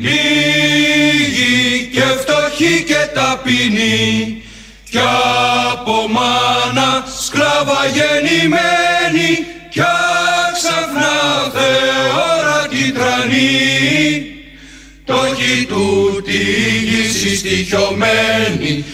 Λίγοι και φτωχοί και ταπεινοί κι από μάνα σκλάβα γεννημένη κι ξαφνά θεόρατη τρανή. Το έχει τούτη γη στοιχειωμένη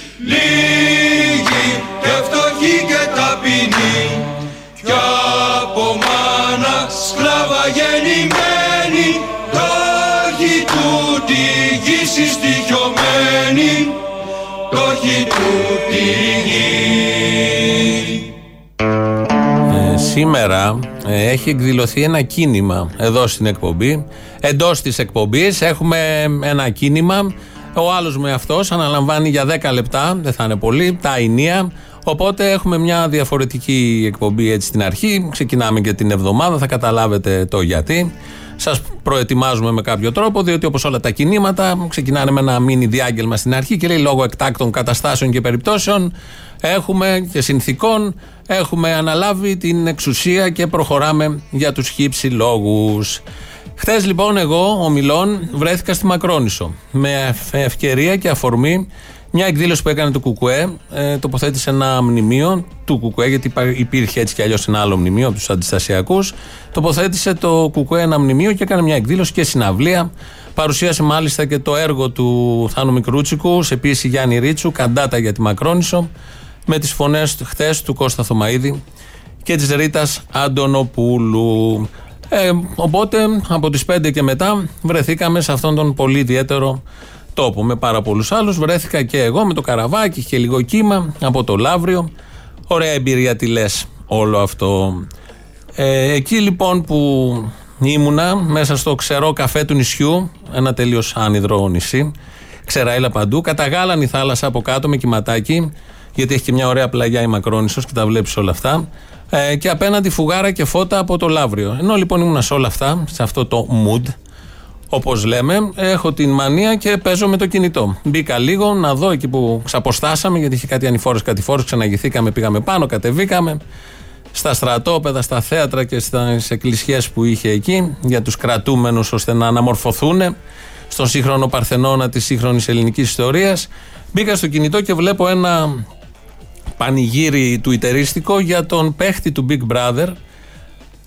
σήμερα ε, έχει εκδηλωθεί ένα κίνημα εδώ στην εκπομπή. Εντός της εκπομπής έχουμε ένα κίνημα. Ο άλλος με αυτός αναλαμβάνει για 10 λεπτά, δεν θα είναι πολύ, τα ενία. Οπότε έχουμε μια διαφορετική εκπομπή έτσι στην αρχή. Ξεκινάμε και την εβδομάδα, θα καταλάβετε το γιατί. Σας προετοιμάζουμε με κάποιο τρόπο, διότι όπως όλα τα κινήματα ξεκινάνε με ένα μίνι διάγγελμα στην αρχή και λέει λόγω εκτάκτων καταστάσεων και περιπτώσεων έχουμε και συνθήκων έχουμε αναλάβει την εξουσία και προχωράμε για τους χύψη λόγους. Χθες λοιπόν εγώ, ο Μιλών, βρέθηκα στη Μακρόνισο με ευκαιρία και αφορμή μια εκδήλωση που έκανε το Κουκουέ, ε, τοποθέτησε ένα μνημείο του Κουκουέ, γιατί υπήρχε έτσι κι αλλιώς ένα άλλο μνημείο από τους αντιστασιακούς. Τοποθέτησε το Κουκουέ ένα μνημείο και έκανε μια εκδήλωση και συναυλία. Παρουσίασε μάλιστα και το έργο του Θάνου Μικρούτσικου σε πίεση Γιάννη Ρίτσου, καντάτα για τη Μακρόνισο με τις φωνές χθες του Κώστα Θωμαίδη και της Ρίτας Αντωνοπούλου. Ε, οπότε από τις 5 και μετά βρεθήκαμε σε αυτόν τον πολύ ιδιαίτερο τόπο με πάρα πολλούς άλλους. Βρέθηκα και εγώ με το καραβάκι και λίγο κύμα από το Λαύριο. Ωραία εμπειρία τι λες όλο αυτό. Ε, εκεί λοιπόν που ήμουνα μέσα στο ξερό καφέ του νησιού, ένα τελείως άνυδρο νησί, ξεράιλα παντού, καταγάλαν η θάλασσα από κάτω με κυματάκι γιατί έχει και μια ωραία πλαγιά η Μακρόνισο και τα βλέπεις όλα αυτά. Ε, και απέναντι φουγάρα και φώτα από το Λαύριο. Ενώ λοιπόν ήμουν σε όλα αυτά, σε αυτό το mood, όπως λέμε, έχω την μανία και παίζω με το κινητό. Μπήκα λίγο να δω εκεί που ξαποστάσαμε, γιατί είχε κάτι ανηφόρες, κάτι φόρες, ξαναγηθήκαμε, πήγαμε πάνω, κατεβήκαμε. Στα στρατόπεδα, στα θέατρα και στις εκκλησιέ που είχε εκεί, για τους κρατούμενους ώστε να αναμορφωθούν στον σύγχρονο Παρθενώνα της σύγχρονης ελληνικής ιστορίας. Μπήκα στο κινητό και βλέπω ένα πανηγύρι του ιτερίστικο για τον παίχτη του Big Brother,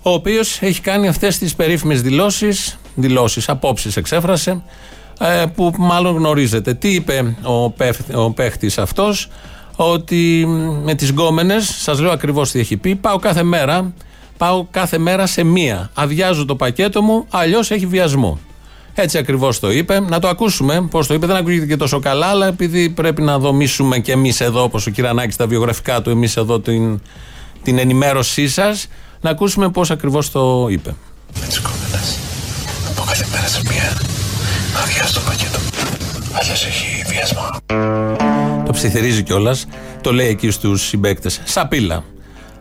ο οποίος έχει κάνει αυτές τις περίφημες δηλώσεις, δηλώσεις, απόψεις εξέφρασε, ε, που μάλλον γνωρίζετε. Τι είπε ο, ο παίχτης αυτός, ότι με τις γκόμενες, σας λέω ακριβώς τι έχει πει, πάω κάθε μέρα, πάω κάθε μέρα σε μία. Αδειάζω το πακέτο μου, αλλιώς έχει βιασμό. Έτσι ακριβώς το είπε. Να το ακούσουμε πώς το είπε. Δεν ακούγεται και τόσο καλά, αλλά επειδή πρέπει να δομήσουμε και εμείς εδώ, όπως ο Κυρανάκης τα βιογραφικά του, εμείς εδώ την, την ενημέρωσή σας, να ακούσουμε πώς ακριβώς το είπε. Με τις κόμενε. Από κάθε μέρα σε μία. Αδειάζει το πακέτο. Αλλιώς έχει βιασμό. Το ψιθυρίζει κιόλας. Το λέει εκεί στους συμπαίκτες. Σαπίλα.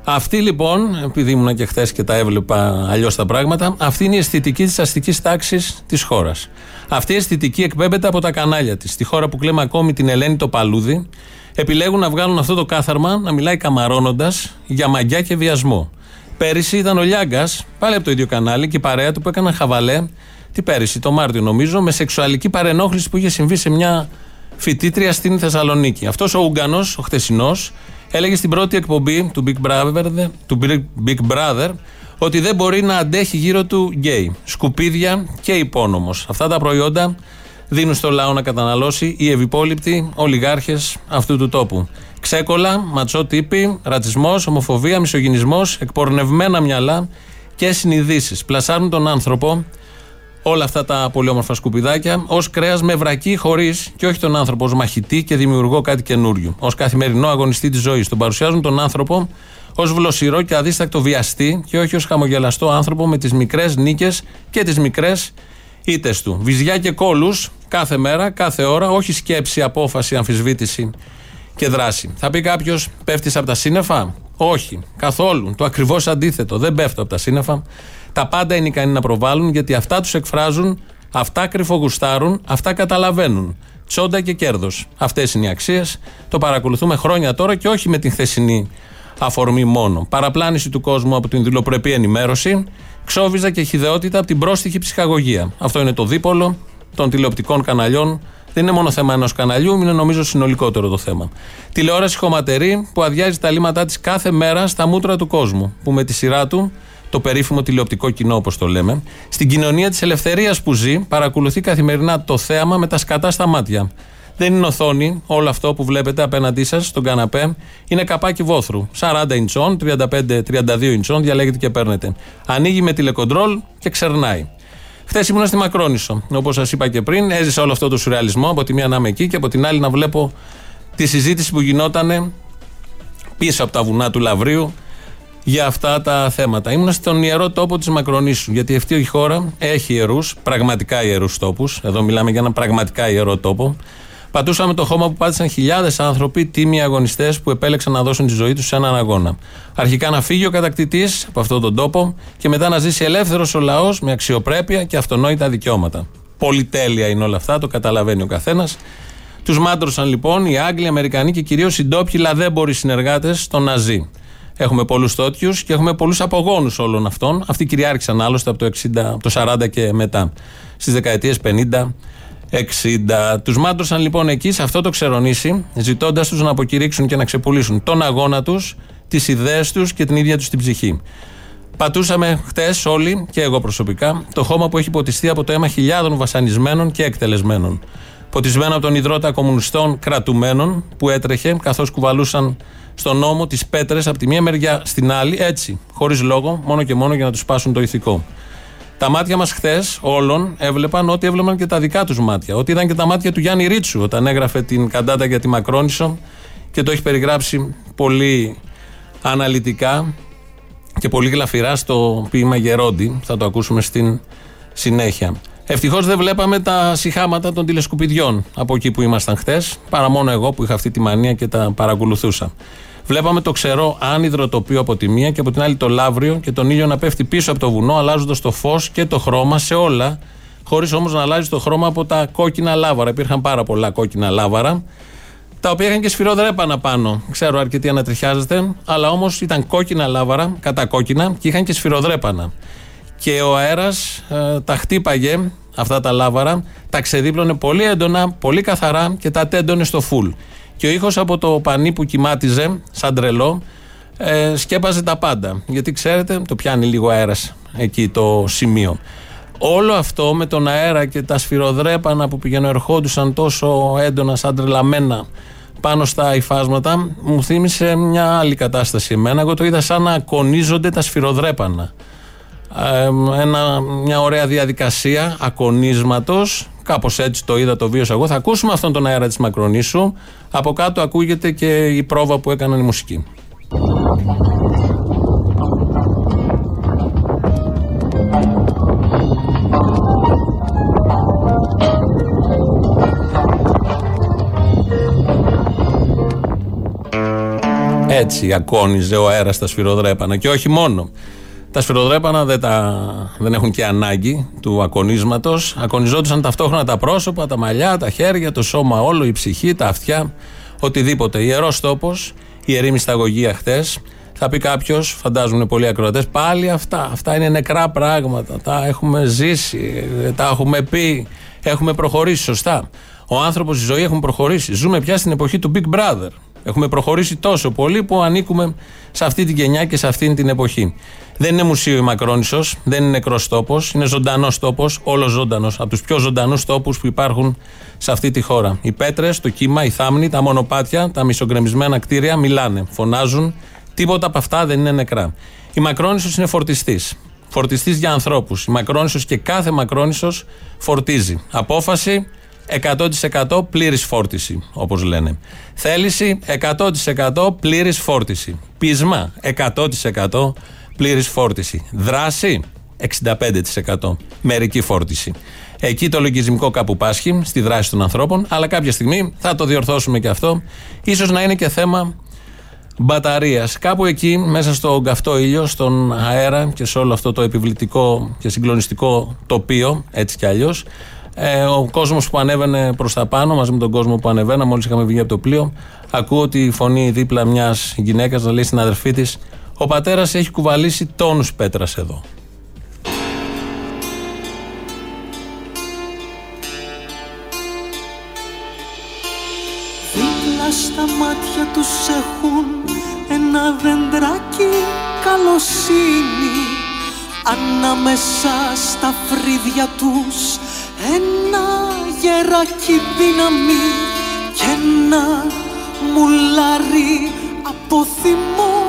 Αυτή λοιπόν, επειδή ήμουν και χθες και τα έβλεπα αλλιώς τα πράγματα, αυτή είναι η αισθητική της αστικής τάξης της χώρας. Αυτή η αισθητική εκπέμπεται από τα κανάλια της. Στη χώρα που κλαίμε ακόμη την Ελένη το Παλούδι, επιλέγουν να βγάλουν αυτό το κάθαρμα να μιλάει καμαρώνοντας για μαγιά και βιασμό. Πέρυσι ήταν ο Λιάγκας, πάλι από το ίδιο κανάλι, και η παρέα του που έκαναν χαβαλέ, τι πέρυσι, το Μάρτιο νομίζω, με σεξουαλική παρενόχληση που είχε συμβεί σε μια φοιτήτρια στην Θεσσαλονίκη. Αυτός ο Ούγκανο, ο χτεσινό, έλεγε στην πρώτη εκπομπή του Big Brother, του Big Brother ότι δεν μπορεί να αντέχει γύρω του γκέι. Σκουπίδια και υπόνομος. Αυτά τα προϊόντα δίνουν στο λαό να καταναλώσει οι ευυπόλοιπτοι ολιγάρχες αυτού του τόπου. Ξέκολα, ματσό τύπη, ρατσισμός, ομοφοβία, μισογυνισμός, εκπορνευμένα μυαλά και συνειδήσεις. Πλασάρουν τον άνθρωπο όλα αυτά τα πολύ όμορφα σκουπιδάκια ως κρέας με βρακή χωρίς και όχι τον άνθρωπο ως μαχητή και δημιουργώ κάτι καινούριο. Ω καθημερινό αγωνιστή της ζωής. Τον παρουσιάζουν τον άνθρωπο ως βλοσιρό και αδίστακτο βιαστή και όχι ως χαμογελαστό άνθρωπο με τις μικρές νίκες και τις μικρές ήττες του. Βυζιά και κόλους κάθε μέρα, κάθε ώρα, όχι σκέψη, απόφαση, αμφισβήτηση και δράση. Θα πει κάποιος, πέφτεις από τα σύννεφα; Όχι, καθόλου. Το ακριβώς αντίθετο. Δεν πέφτω από τα σύννεφα. Τα πάντα είναι ικανοί να προβάλλουν γιατί αυτά τους εκφράζουν, αυτά κρυφογουστάρουν, αυτά καταλαβαίνουν. Τσόντα και κέρδος. Αυτές είναι οι αξίες. Το παρακολουθούμε χρόνια τώρα και όχι με την χθεσινή αφορμή μόνο. Παραπλάνηση του κόσμου από την δηλοπρεπή ενημέρωση, ξόβιζα και χιδεότητα από την πρόστιχη ψυχαγωγία. Αυτό είναι το δίπολο των τηλεοπτικών καναλιών. Δεν είναι μόνο θέμα ενός καναλιού, είναι νομίζω συνολικότερο το θέμα. Τηλεόραση χωματερή που αδειάζει τα λίματά της κάθε μέρα στα μούτρα του κόσμου. Που με τη σειρά του, το περίφημο τηλεοπτικό κοινό, όπως το λέμε, στην κοινωνία της ελευθερίας που ζει, παρακολουθεί καθημερινά το θέαμα με τα σκατά στα μάτια. Δεν είναι οθόνη, όλο αυτό που βλέπετε απέναντί σας στον καναπέ είναι καπάκι βόθρου. 40 ιντσών, 35-32 ιντσών, διαλέγετε και παίρνετε. Ανοίγει με τηλεκοντρόλ και ξερνάει. Χθες ήμουν στη Μακρόνισο. Όπως σας είπα και πριν, έζησα όλο αυτό το σουρεαλισμό. Από τη μία να είμαι εκεί και από την άλλη να βλέπω τη συζήτηση που γινόταν πίσω από τα βουνά του Λαβρίου για αυτά τα θέματα. Ήμουν στον ιερό τόπο της Μακρονήσου. Γιατί αυτή η χώρα έχει ιερούς, πραγματικά ιερούς τόπους. Εδώ μιλάμε για ένα πραγματικά ιερό τόπο. Πατούσαμε το χώμα που πάτησαν χιλιάδες άνθρωποι, τίμοι αγωνιστές που επέλεξαν να δώσουν τη ζωή τους σε έναν αγώνα. Αρχικά να φύγει ο κατακτητής από αυτόν τον τόπο και μετά να ζήσει ελεύθερος ο λαός με αξιοπρέπεια και αυτονόητα δικαιώματα. Πολυτέλεια είναι όλα αυτά, το καταλαβαίνει ο καθένας. Τους μάντρωσαν λοιπόν οι Άγγλοι, οι Αμερικανοί και κυρίως οι ντόπιοι λαδέμποροι συνεργάτες των Ναζί. Έχουμε πολλούς τότιου και έχουμε πολλούς απογόνους όλων αυτών. Αυτοί κυριάρχησαν άλλωστε από το, 60, από το 40 και μετά. Στις δεκαετίες 50, 60. Τους μάντρωσαν λοιπόν εκεί σε αυτό το ξερονήσι, ζητώντας τους να αποκηρύξουν και να ξεπουλήσουν τον αγώνα τους, τις ιδέες τους και την ίδια τους την ψυχή. Πατούσαμε χτες όλοι, και εγώ προσωπικά, το χώμα που έχει ποτιστεί από το αίμα χιλιάδων βασανισμένων και εκτελεσμένων. Ποτισμένο από τον υδρότα κομμουνιστών κρατουμένων που έτρεχε καθώς κουβαλούσαν στον νόμο τις πέτρες από τη μία μεριά στην άλλη, έτσι, χωρίς λόγο, μόνο και μόνο για να τους σπάσουν το ηθικό. Τα μάτια μας χθες όλων έβλεπαν ότι έβλεπαν και τα δικά τους μάτια. Ότι ήταν και τα μάτια του Γιάννη Ρίτσου όταν έγραφε την καντάτα για τη Μακρόνισο και το έχει περιγράψει πολύ αναλυτικά και πολύ γλαφυρά στο ποίημα Γερόντι. Θα το ακούσουμε στην συνέχεια. Ευτυχώς δεν βλέπαμε τα συχάματα των τηλεσκουπιδιών από εκεί που ήμασταν χθε, παρά μόνο εγώ που είχα αυτή τη μανία και τα παρακολουθούσα. Βλέπαμε το ξερό άνυδρο τοπίο από τη μία και από την άλλη το λαύριο και τον ήλιο να πέφτει πίσω από το βουνό, αλλάζοντας το φως και το χρώμα σε όλα, χωρίς όμως να αλλάζει το χρώμα από τα κόκκινα λάβαρα. Υπήρχαν πάρα πολλά κόκκινα λάβαρα, τα οποία είχαν και σφυροδρέπανα πάνω. Ξέρω αρκετοί ανατριχιάζεται, αλλά όμως ήταν κόκκινα λάβαρα, κατά κόκκινα, και είχαν και σφυροδρέπανα. Και ο αέρας ε, τα χτύπαγε αυτά τα λάβαρα, τα ξεδίπλωνε πολύ έντονα, πολύ καθαρά και τα τέντωνε στο φουλ. Και ο ήχος από το πανί που κοιμάτιζε, σαν τρελό, ε, σκέπαζε τα πάντα. Γιατί ξέρετε, το πιάνει λίγο αέρας εκεί το σημείο. Όλο αυτό με τον αέρα και τα σφυροδρέπανα που πηγαίνουν ερχόντουσαν τόσο έντονα, σαν τρελαμένα πάνω στα υφάσματα, μου θύμισε μια άλλη κατάσταση εμένα. Εγώ το είδα σαν να ακονίζονται τα σφυροδρέπανα. Ε, ένα, μια ωραία διαδικασία ακονίσματος Κάπως έτσι το είδα, το βίωσα εγώ. Θα ακούσουμε αυτόν τον αέρα της Μακρονήσου. Από κάτω ακούγεται και η πρόβα που έκαναν η μουσική. Έτσι ακόνιζε ο αέρας στα σφυροδρέπανα και όχι μόνο. Τα σφυροδρέπανα δεν, τα, δεν έχουν και ανάγκη του ακονίσματος. Ακονιζόντουσαν ταυτόχρονα τα πρόσωπα, τα μαλλιά, τα χέρια, το σώμα όλο, η ψυχή, τα αυτιά, οτιδήποτε. Ιερός τόπος, ιερή μυσταγωγία χτε. Θα πει κάποιος, φαντάζομαι πολλοί ακροατές, πάλι αυτά. Αυτά είναι νεκρά πράγματα. Τα έχουμε ζήσει, τα έχουμε πει, έχουμε προχωρήσει σωστά. Ο άνθρωπος, η ζωή έχουν προχωρήσει. Ζούμε πια στην εποχή του Big Brother. Έχουμε προχωρήσει τόσο πολύ που ανήκουμε σε αυτή την γενιά και σε αυτή την εποχή. Δεν είναι μουσείο η Μακρόνισο, δεν είναι νεκρός τόπος, είναι ζωντανός τόπος, όλο ζωντανός. Από τους πιο ζωντανούς τόπους που υπάρχουν σε αυτή τη χώρα. Οι πέτρες, το κύμα, οι θάμνοι, τα μονοπάτια, τα μισογκρεμισμένα κτίρια μιλάνε, φωνάζουν. Τίποτα από αυτά δεν είναι νεκρά. Η Μακρόνισο είναι φορτιστής. Φορτιστής για ανθρώπους. Η Μακρόνισο και κάθε Μακρόνισο φορτίζει. Απόφαση 100% πλήρης φόρτιση, όπως λένε. Θέληση 100% πλήρης φόρτιση. Πείσμα 100% πλήρης φόρτιση. Δράση 65%. Μερική φόρτιση. Εκεί το λογισμικό κάπου πάσχει στη δράση των ανθρώπων, αλλά κάποια στιγμή θα το διορθώσουμε και αυτό. σω να είναι και θέμα μπαταρίας. Κάπου εκεί, μέσα στο καυτό ήλιο, στον αέρα και σε όλο αυτό το επιβλητικό και συγκλονιστικό τοπίο, έτσι κι αλλιώς, ε, ο κόσμος που ανέβαινε προς τα πάνω, μαζί με τον κόσμο που ανεβαίνα, μόλις είχαμε βγει από το πλοίο, ακούω τη φωνή δίπλα μιας γυναίκας να λέει στην αδερφή της: ο πατέρας έχει κουβαλήσει τόνους πέτρας εδώ. Δίπλα στα μάτια τους έχουν ένα δεντράκι καλοσύνη Ανάμεσα στα φρύδια τους ένα γεράκι δύναμη και ένα μουλάρι από θυμό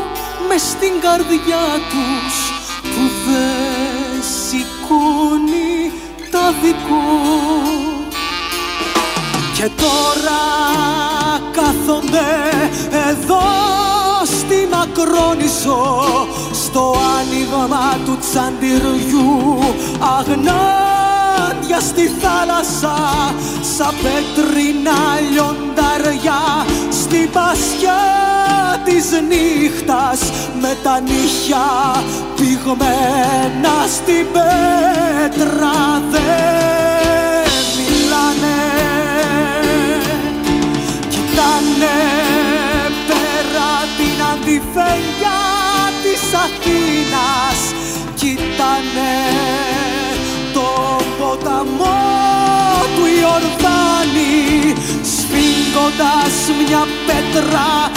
μες στην καρδιά τους που δεν σηκώνει τα δικό. Και τώρα κάθομαι εδώ στη Μακρόνισο στο άνοιγμα του τσαντιριού αγνάντια στη θάλασσα σαν πέτρινα λιονταριά στην πασιά της νύχτας με τα νύχια πηγμένα στην πέτρα δεν μιλάνε. Κοιτάνε πέρα την αντιφέγγια της Αθήνας. Κοιτάνε τον ποταμό του Ιορδάνη σφίγγοντας μια πέτρα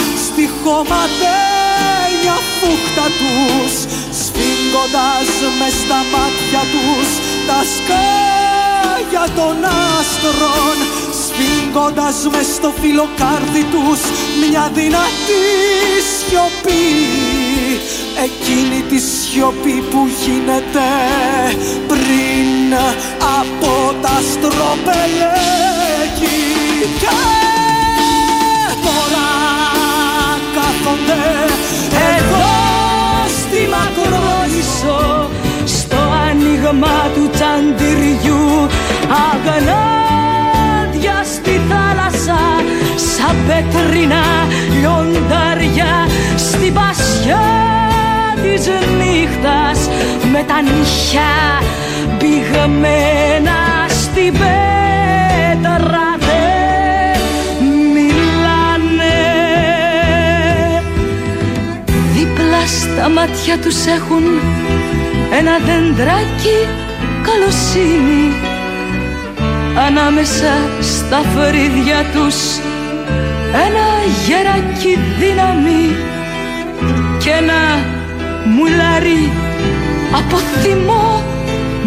στη χωματένια φούχτα τους σφίγγοντας με στα μάτια τους τα σκάγια των άστρων σφίγγοντας με στο φιλοκάρδι τους μια δυνατή σιωπή. Εκείνη τη σιωπή που γίνεται πριν από τα στροπελέκη κάθονται εδώ στη Μακρόνησο στο άνοιγμα του τσαντιριού. Αγανάδια στη θάλασσα σαν πέτρινα λιοντάρια. Στην πασιά της νύχτας με τα νύχια πηγμένα στην πέτρα στα μάτια τους έχουν ένα δεντράκι καλοσύνη. Ανάμεσα στα φρύδια τους ένα γεράκι δύναμη και ένα μουλάρι από θυμό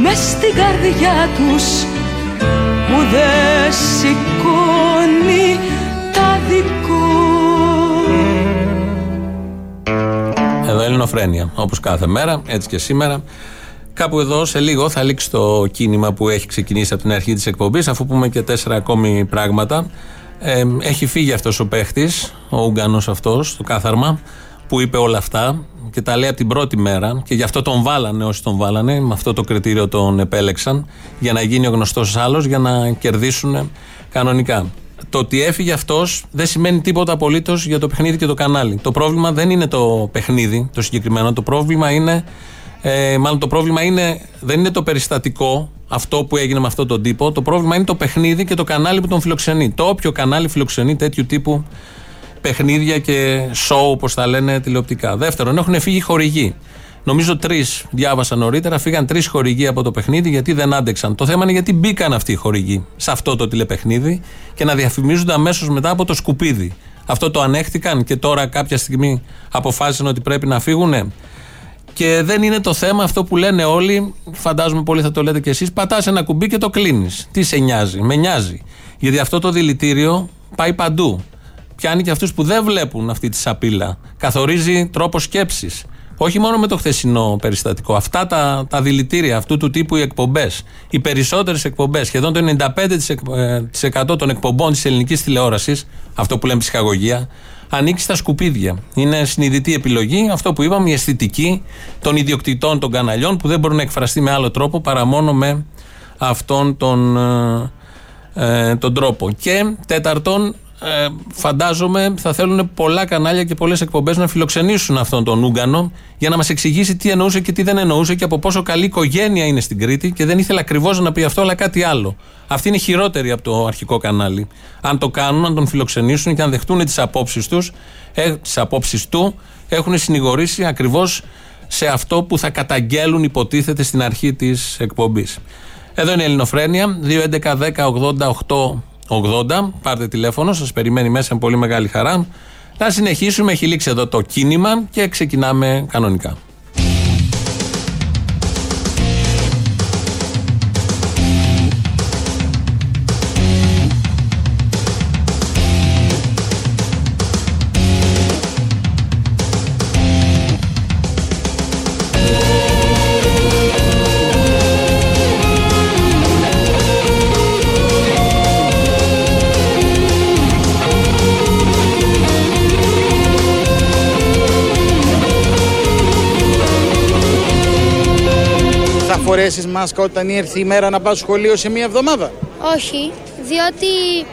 μες στην καρδιά τους που δεν σηκώνει Εδώ Ελληνοφρένια, όπως κάθε μέρα, έτσι και σήμερα. Κάπου εδώ σε λίγο θα λήξει το κίνημα που έχει ξεκινήσει από την αρχή της εκπομπής αφού πούμε και τέσσερα ακόμη πράγματα. Ε, έχει φύγει αυτός ο παίχτης, ο Ουγγανός αυτός, το κάθαρμα, που είπε όλα αυτά και τα λέει από την πρώτη μέρα και γι' αυτό τον βάλανε όσοι τον βάλανε, με αυτό το κριτήριο τον επέλεξαν για να γίνει ο γνωστός άλλος, για να κερδίσουν κανονικά. Το ότι έφυγε αυτός δεν σημαίνει τίποτα απολύτως για το παιχνίδι και το κανάλι. Το πρόβλημα δεν είναι το παιχνίδι το συγκεκριμένο. Το πρόβλημα είναι. Ε, μάλλον το πρόβλημα είναι, δεν είναι το περιστατικό αυτό που έγινε με αυτόν τον τύπο. Το πρόβλημα είναι το παιχνίδι και το κανάλι που τον φιλοξενεί. Το όποιο κανάλι φιλοξενεί τέτοιου τύπου παιχνίδια και show, όπως τα λένε τηλεοπτικά. Δεύτερον, έχουν φύγει χορηγοί. Νομίζω τρεις διάβασα νωρίτερα, φύγαν τρεις χορηγοί από το παιχνίδι γιατί δεν άντεξαν. Το θέμα είναι γιατί μπήκαν αυτοί οι χορηγοί σε αυτό το τηλεπαιχνίδι και να διαφημίζονται αμέσως μετά από το σκουπίδι. Αυτό το ανέχτηκαν και τώρα κάποια στιγμή αποφάσισαν ότι πρέπει να φύγουν. Και δεν είναι το θέμα αυτό που λένε όλοι, φαντάζομαι πολύ θα το λέτε κι εσείς. Πατάς ένα κουμπί και το κλείνεις. Τι σε νοιάζει, με νοιάζει. Γιατί αυτό το δηλητήριο πάει παντού. Πιάνει και αυτούς που δεν βλέπουν αυτή τη σαπίλα. Καθορίζει τρόπο σκέψης. Όχι μόνο με το χθεσινό περιστατικό. Αυτά τα, τα δηλητήρια, αυτού του τύπου οι εκπομπές, οι περισσότερες εκπομπές, σχεδόν το 95% των εκπομπών της ελληνικής τηλεόρασης, αυτό που λέμε ψυχαγωγία, ανήκει στα σκουπίδια. Είναι συνειδητή επιλογή, αυτό που είπαμε, η αισθητική των ιδιοκτητών των καναλιών που δεν μπορεί να εκφραστεί με άλλο τρόπο παρά μόνο με αυτόν τον, ε, τον τρόπο. Και τέταρτον, ε, φαντάζομαι θα θέλουν πολλά κανάλια και πολλές εκπομπές να φιλοξενήσουν αυτόν τον Ούγκανο για να μας εξηγήσει τι εννοούσε και τι δεν εννοούσε και από πόσο καλή οικογένεια είναι στην Κρήτη και δεν ήθελε ακριβώς να πει αυτό, αλλά κάτι άλλο. Αυτή είναι χειρότερη από το αρχικό κανάλι. Αν το κάνουν, αν τον φιλοξενήσουν και αν δεχτούν τις απόψεις τους, ε, τις απόψεις του, έχουν συνηγορήσει ακριβώς σε αυτό που θα καταγγέλουν, υποτίθεται στην αρχή της εκπομπής. Εδώ είναι η Ελληνοφρένεια. 2.11.10.80.8 80. Πάρτε τηλέφωνο, σας περιμένει μέσα με πολύ μεγάλη χαρά. Να συνεχίσουμε, έχει λήξει εδώ το κίνημα και ξεκινάμε κανονικά. Φορέσεις μάσκα όταν ήρθε η μέρα να πας σχολείο σε μία εβδομάδα; Όχι, διότι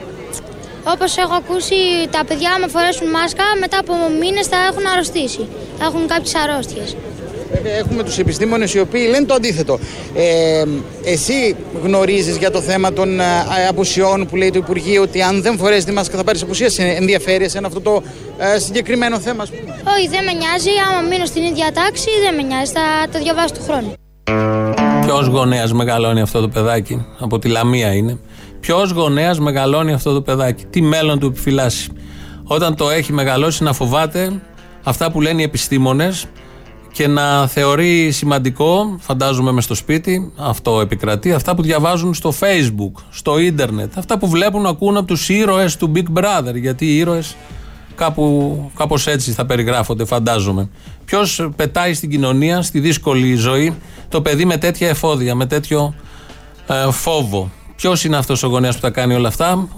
όπως έχω ακούσει, τα παιδιά με φορέσουν μάσκα μετά από μήνες θα έχουν αρρωστήσει. Θα έχουν κάποιες αρρώστιες. Έχουμε τους επιστήμονες οι οποίοι λένε το αντίθετο. Ε, εσύ γνωρίζεις για το θέμα των ε, απουσιών που λέει το Υπουργείο ότι αν δεν φορέσεις τη μάσκα θα πάρεις απουσία; Σε ενδιαφέρει εσένα αυτό το ε, συγκεκριμένο θέμα, ας πούμε; Όχι, δεν με νοιάζει. Άμα μείνω στην ίδια τάξη, δεν με νοιάζει. Θα το διαβάσω του χρόνου. Ποιος γονέας μεγαλώνει αυτό το παιδάκι, από τη Λαμία είναι. Ποιος γονέας μεγαλώνει αυτό το παιδάκι, τι μέλλον του επιφυλάσσει; Όταν το έχει μεγαλώσει να φοβάται αυτά που λένε οι επιστήμονες και να θεωρεί σημαντικό, φαντάζομαι μες στο σπίτι, αυτό επικρατεί, αυτά που διαβάζουν στο facebook, στο ίντερνετ, αυτά που βλέπουν, ακούν από τους ήρωες του Big Brother, γιατί οι ήρωες κάπου, κάπως έτσι θα περιγράφονται φαντάζομαι. Ποιος πετάει στην κοινωνία, στη δύσκολη ζωή, το παιδί με τέτοια εφόδια, με τέτοιο ε, φόβο. Ποιος είναι αυτός ο γονέας που τα κάνει όλα αυτά,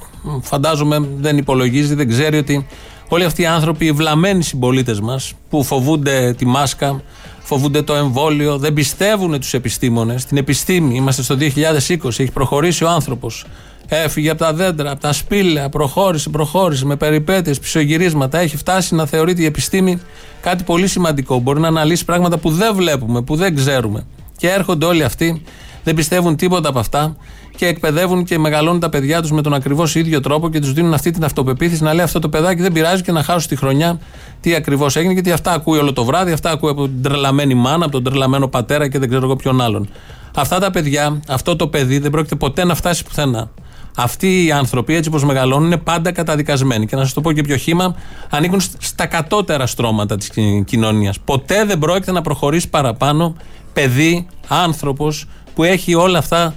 φαντάζομαι δεν υπολογίζει, δεν ξέρει ότι όλοι αυτοί οι άνθρωποι, οι βλαμμένοι συμπολίτες μας, που φοβούνται τη μάσκα, φοβούνται το εμβόλιο, δεν πιστεύουν τους επιστήμονες, την επιστήμη. Είμαστε στο 2020, έχει προχωρήσει ο άνθρωπος. Έφυγε από τα δέντρα, από τα σπήλαια, προχώρησε, προχώρησε με περιπέτειες, πισωγυρίσματα. Έχει φτάσει να θεωρείται η επιστήμη κάτι πολύ σημαντικό. Μπορεί να αναλύσει πράγματα που δεν βλέπουμε, που δεν ξέρουμε. Και έρχονται όλοι αυτοί, δεν πιστεύουν τίποτα από αυτά και εκπαιδεύουν και μεγαλώνουν τα παιδιά τους με τον ακριβώς ίδιο τρόπο και τους δίνουν αυτή την αυτοπεποίθηση να λέει αυτό το παιδάκι δεν πειράζει και να χάσω τη χρονιά τι ακριβώς έγινε, γιατί αυτά ακούει όλο το βράδυ, αυτά ακούει από την τρελαμένη μάνα, από τον τρελαμένο πατέρα και δεν ξέρω εγώ ποιον άλλον. Αυτά τα παιδιά, αυτό το παιδί δεν πρόκειται ποτέ να φτάσει πουθενά. Αυτοί οι άνθρωποι, έτσι όπως μεγαλώνουν, είναι πάντα καταδικασμένοι. Και να σας το πω και πιο χήμα, ανήκουν στα κατώτερα στρώματα της κοινωνίας. Ποτέ δεν πρόκειται να προχωρήσει παραπάνω παιδί, άνθρωπος που έχει όλα αυτά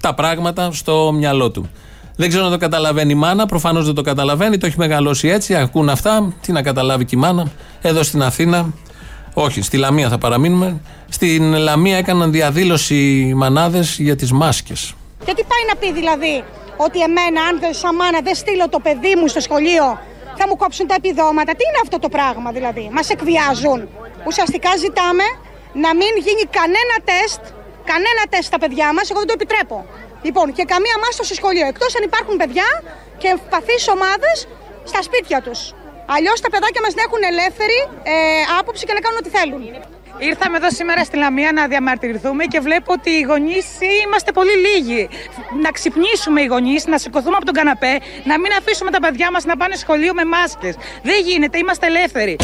τα πράγματα στο μυαλό του. Δεν ξέρω να το καταλαβαίνει η μάνα, προφανώς δεν το καταλαβαίνει, το έχει μεγαλώσει έτσι, ακούν αυτά. Τι να καταλάβει και η μάνα. Εδώ στην Αθήνα, όχι, στη Λαμία θα παραμείνουμε. Στην Λαμία έκαναν διαδήλωση οι μανάδες για τις μάσκες. Και τι πάει να πει δηλαδή, ότι εμένα, αν δεν σαν μάνα δεν στείλω το παιδί μου στο σχολείο, θα μου κόψουν τα επιδόματα. Τι είναι αυτό το πράγμα δηλαδή, μας εκβιάζουν. Ουσιαστικά ζητάμε να μην γίνει κανένα τεστ, κανένα τεστ στα παιδιά μας, εγώ δεν το επιτρέπω. Λοιπόν, και καμία μάστα στο σχολείο, εκτός αν υπάρχουν παιδιά και ευπαθείς ομάδες στα σπίτια τους. Αλλιώς τα παιδάκια μας να έχουν ελεύθερη ε, άποψη και να κάνουν ό,τι θέλουν. Ήρθαμε εδώ σήμερα στη Λαμία να διαμαρτυρηθούμε και βλέπω ότι οι γονείς είμαστε πολύ λίγοι. Να ξυπνήσουμε οι γονείς, να σηκωθούμε από τον καναπέ, να μην αφήσουμε τα παιδιά μας να πάνε σχολείο με μάσκες. Δεν γίνεται, είμαστε ελεύθεροι.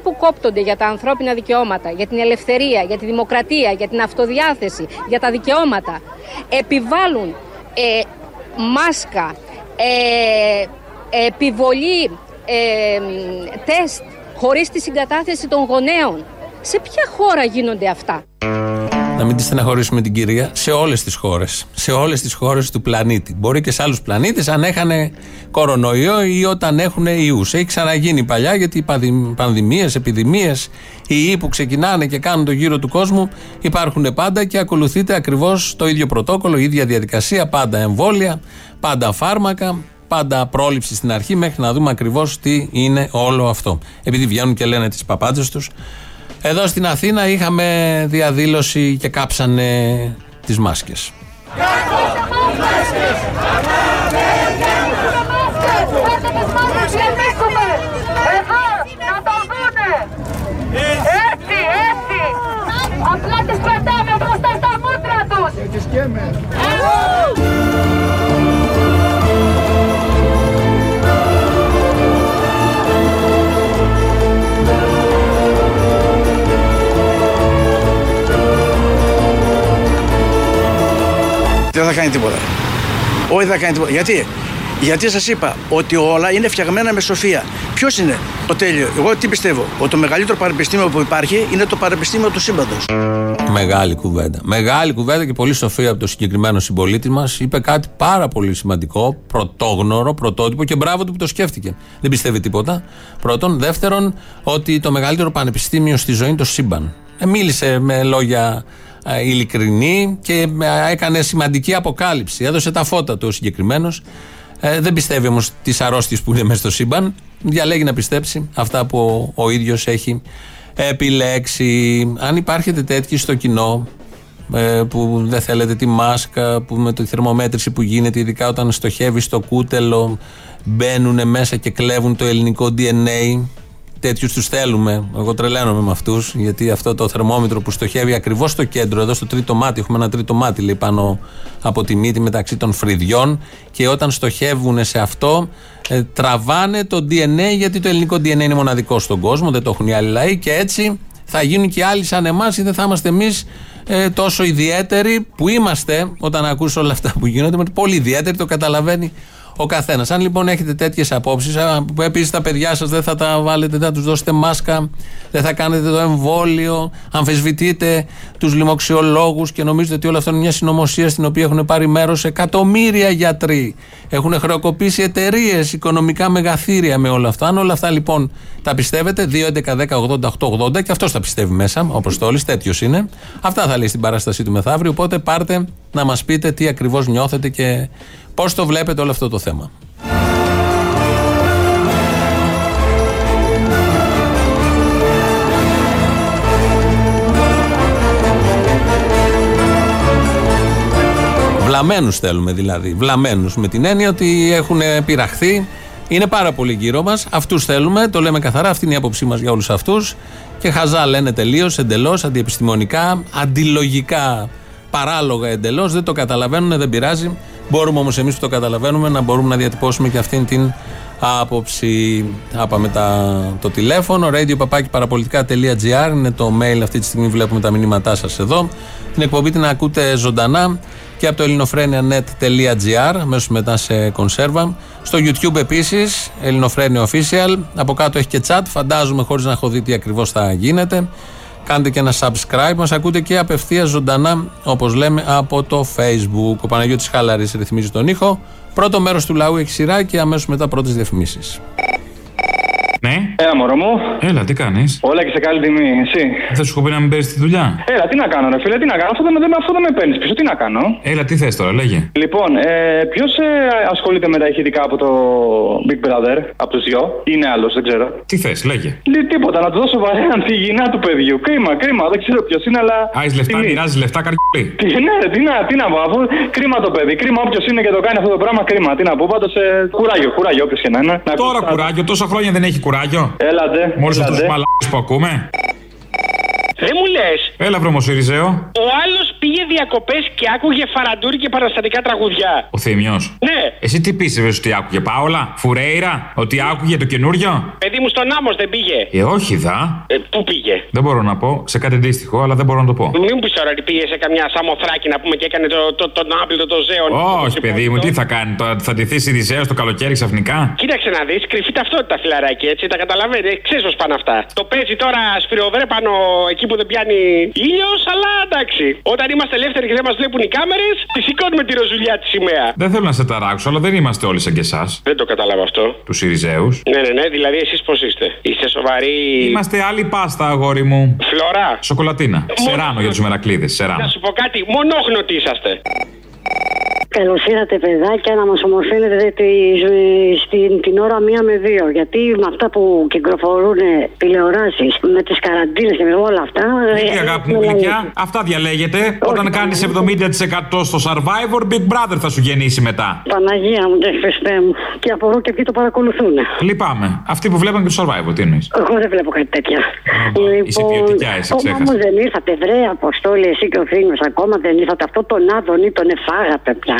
Κόπτονται για τα ανθρώπινα δικαιώματα, για την ελευθερία, για τη δημοκρατία, για την αυτοδιάθεση, για τα δικαιώματα, επιβάλλουν ε, μάσκα, ε, επιβολή ε, τεστ χωρίς τη συγκατάθεση των γονέων. Σε ποια χώρα γίνονται αυτά; Να μην τη στεναχωρήσουμε την κυρία σε όλες τις χώρες. Σε όλες τις χώρες του πλανήτη. Μπορεί και σε άλλους πλανήτες αν έχανε κορονοϊό ή όταν έχουν ιούς. Έχει ξαναγίνει παλιά γιατί οι πανδημίες, επιδημίες, οι ιοί που ξεκινάνε και κάνουν το γύρο του κόσμου υπάρχουν πάντα και ακολουθείται ακριβώς το ίδιο πρωτόκολλο, η ίδια διαδικασία. Πάντα εμβόλια, πάντα φάρμακα, πάντα πρόληψη στην αρχή μέχρι να δούμε ακριβώς τι είναι όλο αυτό. Επειδή βγαίνουν και λένε τις παπάντζε τους, εδώ στην Αθήνα είχαμε διαδήλωση και κάψανε τις μάσκες. Έτσι, κάνει τίποτα. Όχι, δεν θα κάνει τίποτα. Γιατί, γιατί σας είπα ότι όλα είναι φτιαγμένα με σοφία. Ποιος είναι το τέλειο, εγώ τι πιστεύω, ότι το μεγαλύτερο πανεπιστήμιο που υπάρχει είναι το πανεπιστήμιο του σύμπαντος. Μεγάλη κουβέντα. Μεγάλη κουβέντα και πολύ σοφία από το συγκεκριμένο συμπολίτη μας. Είπε κάτι πάρα πολύ σημαντικό, πρωτόγνωρο, πρωτότυπο και μπράβο του που το σκέφτηκε. Δεν πιστεύει τίποτα. Πρώτον. Δεύτερον, ότι το μεγαλύτερο πανεπιστήμιο στη ζωή είναι το σύμπαν. Ε, μίλησε με λόγια ε, ειλικρινή και ε, έκανε σημαντική αποκάλυψη. Έδωσε τα φώτα του ο συγκεκριμένος. Ε, δεν πιστεύει όμως τις αρρώστιες που είναι μέσα στο σύμπαν. Διαλέγει να πιστέψει αυτά που ο, ο ίδιος έχει επιλέξει. Αν υπάρχετε τέτοιοι στο κοινό ε, που δεν θέλετε τη μάσκα, που με τη θερμομέτρηση που γίνεται, ειδικά όταν στοχεύει στο κούτελο, μπαίνουν μέσα και κλέβουν το ελληνικό DNA τέτοιους τους θέλουμε. Εγώ τρελαίνομαι με αυτούς, γιατί αυτό το θερμόμετρο που στοχεύει ακριβώς στο κέντρο, εδώ στο τρίτο μάτι, έχουμε ένα τρίτο μάτι λέει πάνω από τη μύτη μεταξύ των φρυδιών. Και όταν στοχεύουν σε αυτό, ε, τραβάνε το DNA, γιατί το ελληνικό DNA είναι μοναδικό στον κόσμο, δεν το έχουν οι άλλοι λαοί. Και έτσι θα γίνουν και άλλοι σαν εμάς ή δεν θα είμαστε εμείς ε, τόσο ιδιαίτεροι που είμαστε όταν ακούς όλα αυτά που γίνονται. Πολύ ιδιαίτεροι, το καταλαβαίνει ο καθένας. Αν λοιπόν έχετε τέτοιες απόψεις, που επίσης τα παιδιά σας δεν θα τα βάλετε, δεν θα τους δώσετε μάσκα, δεν θα κάνετε το εμβόλιο, αμφισβητείτε τους λοιμοξιολόγους και νομίζετε ότι όλο αυτό είναι μια συνωμοσία στην οποία έχουν πάρει μέρος εκατομμύρια γιατροί. Έχουν χρεοκοπήσει εταιρείες, οικονομικά μεγαθύρια με όλα αυτά. Αν όλα αυτά λοιπόν τα πιστεύετε, 2, 11, 10, 80, 8, 80 και αυτός τα πιστεύει μέσα, ο Αποστόλη, τέτοιος είναι. Αυτά θα λέει στην παράστασή του μεθαύριο. Οπότε πάρτε να μας πείτε τι ακριβώς νιώθετε και Πώς το βλέπετε όλο αυτό το θέμα; Βλαμμένους θέλουμε δηλαδή. Βλαμμένους με την έννοια ότι έχουν πειραχθεί. Είναι πάρα πολύ γύρω μας. Αυτούς θέλουμε. Το λέμε καθαρά. Αυτή είναι η άποψή μας για όλους αυτούς. Και χαζά λένε τελείως, εντελώς, αντιεπιστημονικά, αντιλογικά, παράλογα εντελώς. Δεν το καταλαβαίνουν, δεν πειράζει. Μπορούμε όμως εμείς που το καταλαβαίνουμε να μπορούμε να διατυπώσουμε και αυτήν την άποψη. Άπαμε τα, το τηλέφωνο, radio είναι το mail αυτή τη στιγμή βλέπουμε τα μηνύματά σας εδώ. Την εκπομπή την ακούτε ζωντανά και από το ελληνοφρένια.net.gr αμέσως μετά σε κονσέρβα. Στο YouTube επίσης, Ελληνοφρένια Official. Από κάτω έχει και chat, φαντάζομαι χωρίς να έχω δει τι ακριβώς θα γίνεται. Κάντε και ένα subscribe. Μας ακούτε και απευθεία ζωντανά, όπως λέμε, από το Facebook. Ο Παναγιώτης Χαλαρή ρυθμίζει τον ήχο. Πρώτο μέρος του λαού έχει σειρά και αμέσως μετά πρώτες διαφημίσεις. Ναι. Έλα, μωρό μου. Έλα, τι κάνεις; Όλα και σε καλή τιμή, εσύ. Δεν σου πει να μην παίρνει τη δουλειά; Έλα, τι να κάνω, ρε φίλε, τι να κάνω. Αυτό δεν, δεν, αυτό δεν με παίρνεις πίσω, τι να κάνω; Έλα, τι θες τώρα, λέγε. Λοιπόν, ε, ποιος ε, ασχολείται με τα ηχητικά από το Big Brother, από του δυο, είναι άλλος, δεν ξέρω. Τι θες, λέγε. Λε, τίποτα, να του δώσω βαρέαν τη γυνά του παιδιού. Κρίμα, κρίμα, δεν ξέρω ποιος είναι, αλλά. Άι λεφτά, μοιράζεις λεφτά, καρκούλη. Τι, ναι, τι να, τι να πω, αφού κρίμα το παιδί. Κρίμα όποιος είναι και το κάνει αυτό το πράγμα, κρίμα. Τι να πω, πάντως ε, κουράγιο, κουράγιο όποιος και να είναι. Τώρα κουράγιο, τόσα χρόνια δεν έχει κουράγιο. Έλα, Μόλις αυτούς τους μαλάκες που ακούμε. Δεν μου λες. Έλα, βρωμοσύριζεο. Ο άλλος πήγε διακοπές και άκουγε φαραντούρι και παραστατικά τραγουδιά. Ο Θήμιος. Ναι. Εσύ τι πίστευες ότι άκουγε Πάολα, Φουρέιρα, ότι άκουγε το καινούριο; Παιδί μου στον άμμος δεν πήγε. Ε, όχι δα. Ε, πού πήγε; Δεν μπορώ να πω. Σε κάτι αντίστοιχο, αλλά δεν μπορώ να το πω. Μην μου πεις τώρα ότι πήγε σε καμιά σαμοθράκι να πούμε και έκανε το, το, τον άπλητο το ζέον. Όχι, παιδί μου, τι θα κάνει. Το, θα ντυθεί Σιριζέο το καλοκαίρι ξαφνικά; Κοίταξε να δεις, κρυφή ταυτότητα φιλαράκι έτσι, τα καταλαβαίνεις. Ξέρεις πώς πάνε αυτά. Το παίζει τώρα σφυροδρέπανο εκεί που δεν πιάνει ήλιος, αλλά εντάξει. Όταν είμαστε ελεύθεροι και δεν μας βλέπουν οι κάμερες, τη σηκώνουμε τη ροζουλιά της σημαία. Δεν θέλω να σε ταράξω, αλλά δεν είμαστε όλοι σαν και εσάς. Δεν το κατάλαβα αυτό. Τους Σιριζέου. Ναι, ναι, ναι, δηλαδή εσείς πώς είστε; Είστε σοβαροί; Είμαστε άλλη πάστα, αγόρι μου. Φλωρά. Σοκολατίνα. Σεράνο για τους μερακλείδες. Σεράνο. Να σου πω κάτι, μονόχνοτοι είσαστε. Καλώς ήρθατε, παιδάκια, να μας ομορφαίνετε τη, στην την ώρα μία με δύο. Γιατί με αυτά που κυκλοφορούν τηλεοράσεις, με τις καραντίνες και με όλα αυτά. Τι ε, αγάπη μου, γλυκιά, αυτά διαλέγεται. Όταν κάνεις 70% στο survivor, Big Brother θα σου γεννήσει μετά. Παναγία μου, δεν Χριστέ μου. Και απορώ και ποιοι το παρακολουθούν. Λυπάμαι. Αυτοί που βλέπουν και το survivor, τι εννοείς; Εγώ δεν βλέπω κάτι τέτοια. Είσαι ποιοτικιά, εσύ ξέχασε. Όμως δεν ήρθατε, βρε Αποστόλη, εσύ και ο Θήμιος ακόμα δεν ήρθατε. Αυτό τον Άδωνη τον εφάγατε πια.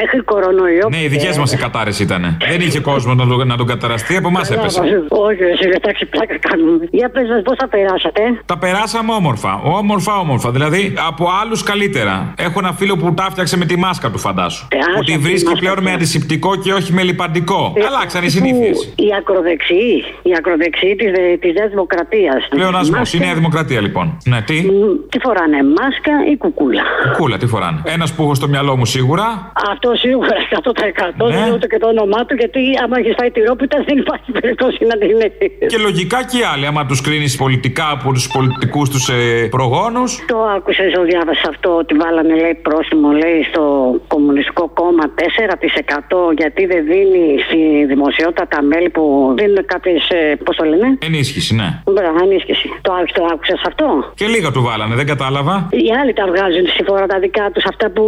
Μέχρι κορονοϊό. Ναι, οι δικές μας οι κατάρε ήταν. Δεν είχε κόσμο να, τον- να τον καταραστεί, από εμάς έπεσε. Όχι, εσύ εντάξει, πλάκα κάνουμε. Για πες μας, πώς θα περάσατε; Τα περάσαμε όμορφα. Όμορφα, όμορφα. Δηλαδή από άλλους καλύτερα. Έχω ένα φίλο που τα φτιάξε με τη μάσκα του, φαντάσου. που τη βρίσκει πλέον με αντισηπτικό και όχι με λιπαντικό. Αλλάξαν οι συνήθειες. Οι ακροδεξιοί, οι ακροδεξιοί της της Νέας Δημοκρατίας. Πλεονασμός. Η Νέα Δημοκρατία λοιπόν. Ναι, τι; Τι φοράνε, μάσκα ή κουκούλα; Κούλα, τι φοράνε; Ένας που έχω στο μυαλό μου σίγουρα. Αυτό σίγουρα 100% Ναι. δεν είναι ούτε και το όνομά του, γιατί άμα έχεις φάει τυρόπιτα δεν υπάρχει περίπτωση να την έχεις. Και λογικά και οι άλλοι, άμα τους κρίνει πολιτικά από τους πολιτικούς τους ε, προγόνους. Το άκουσες, ο διάβασα αυτό ότι βάλανε λέει πρόστιμο λέει στο Κομμουνιστικό Κόμμα 4% γιατί δεν δίνει στη δημοσιότητα τα μέλη που δίνουν κάποιες. Πώς το λένε; Ενίσχυση, ναι. Μπράβο, ενίσχυση. Το, άκου- το άκουσες αυτό; Και λίγα του βάλανε, δεν κατάλαβα. Οι άλλοι τα βγάζουν σύμφωνα τα δικά τους αυτά που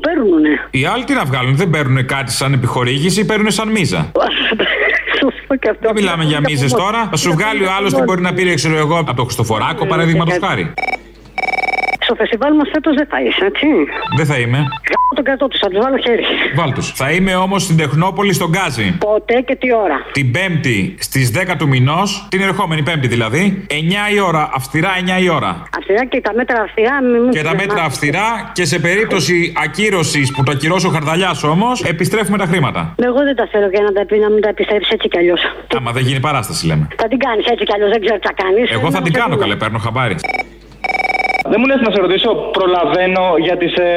παίρνουν. Οι άλλοι τι να βγάλουν, δεν παίρνουν κάτι σαν επιχορήγηση, παίρνουν σαν μίζα. Δεν μιλάμε για μίζες τώρα. Θα σου βγάλει ο άλλος τι μπορεί να πήρε, ξέρω εγώ, από το Χριστοφοράκο, παραδείγματος χάρη. Στο φεστιβάλ μας φέτος δεν θα είσαι, έτσι. Δεν θα είμαι. Γάμο τον κατώ τους, θα τους βάλω χέρι. Βάλ τους. Θα είμαι όμως στην Τεχνόπολη στον Γκάζι. Πότε και τι ώρα. Την Πέμπτη στις 10 του μηνός, την ερχόμενη Πέμπτη δηλαδή, 9 η ώρα, αυστηρά 9 η ώρα. Αυστηρά και τα μέτρα αυστηρά, μην μου Και τα ξεχνάτε. μέτρα αυστηρά και σε περίπτωση ακύρωσης που το ακυρώσει ο Χαρδαλιάς όμως, επιστρέφουμε τα χρήματα. Εγώ δεν τα θέλω για να τα πει να μην τα επιστρέψεις έτσι κι αλλιώς. Άμα δεν γίνει παράσταση, λέμε. Θα την κάνεις έτσι κι αλλιώς, δεν ξέρω τι θα κάνεις. Εγώ θα την κάνω καλέ, παίρνω χαμπάρι. Δεν μου λες να σε ρωτήσω, προλαβαίνω για τις ε,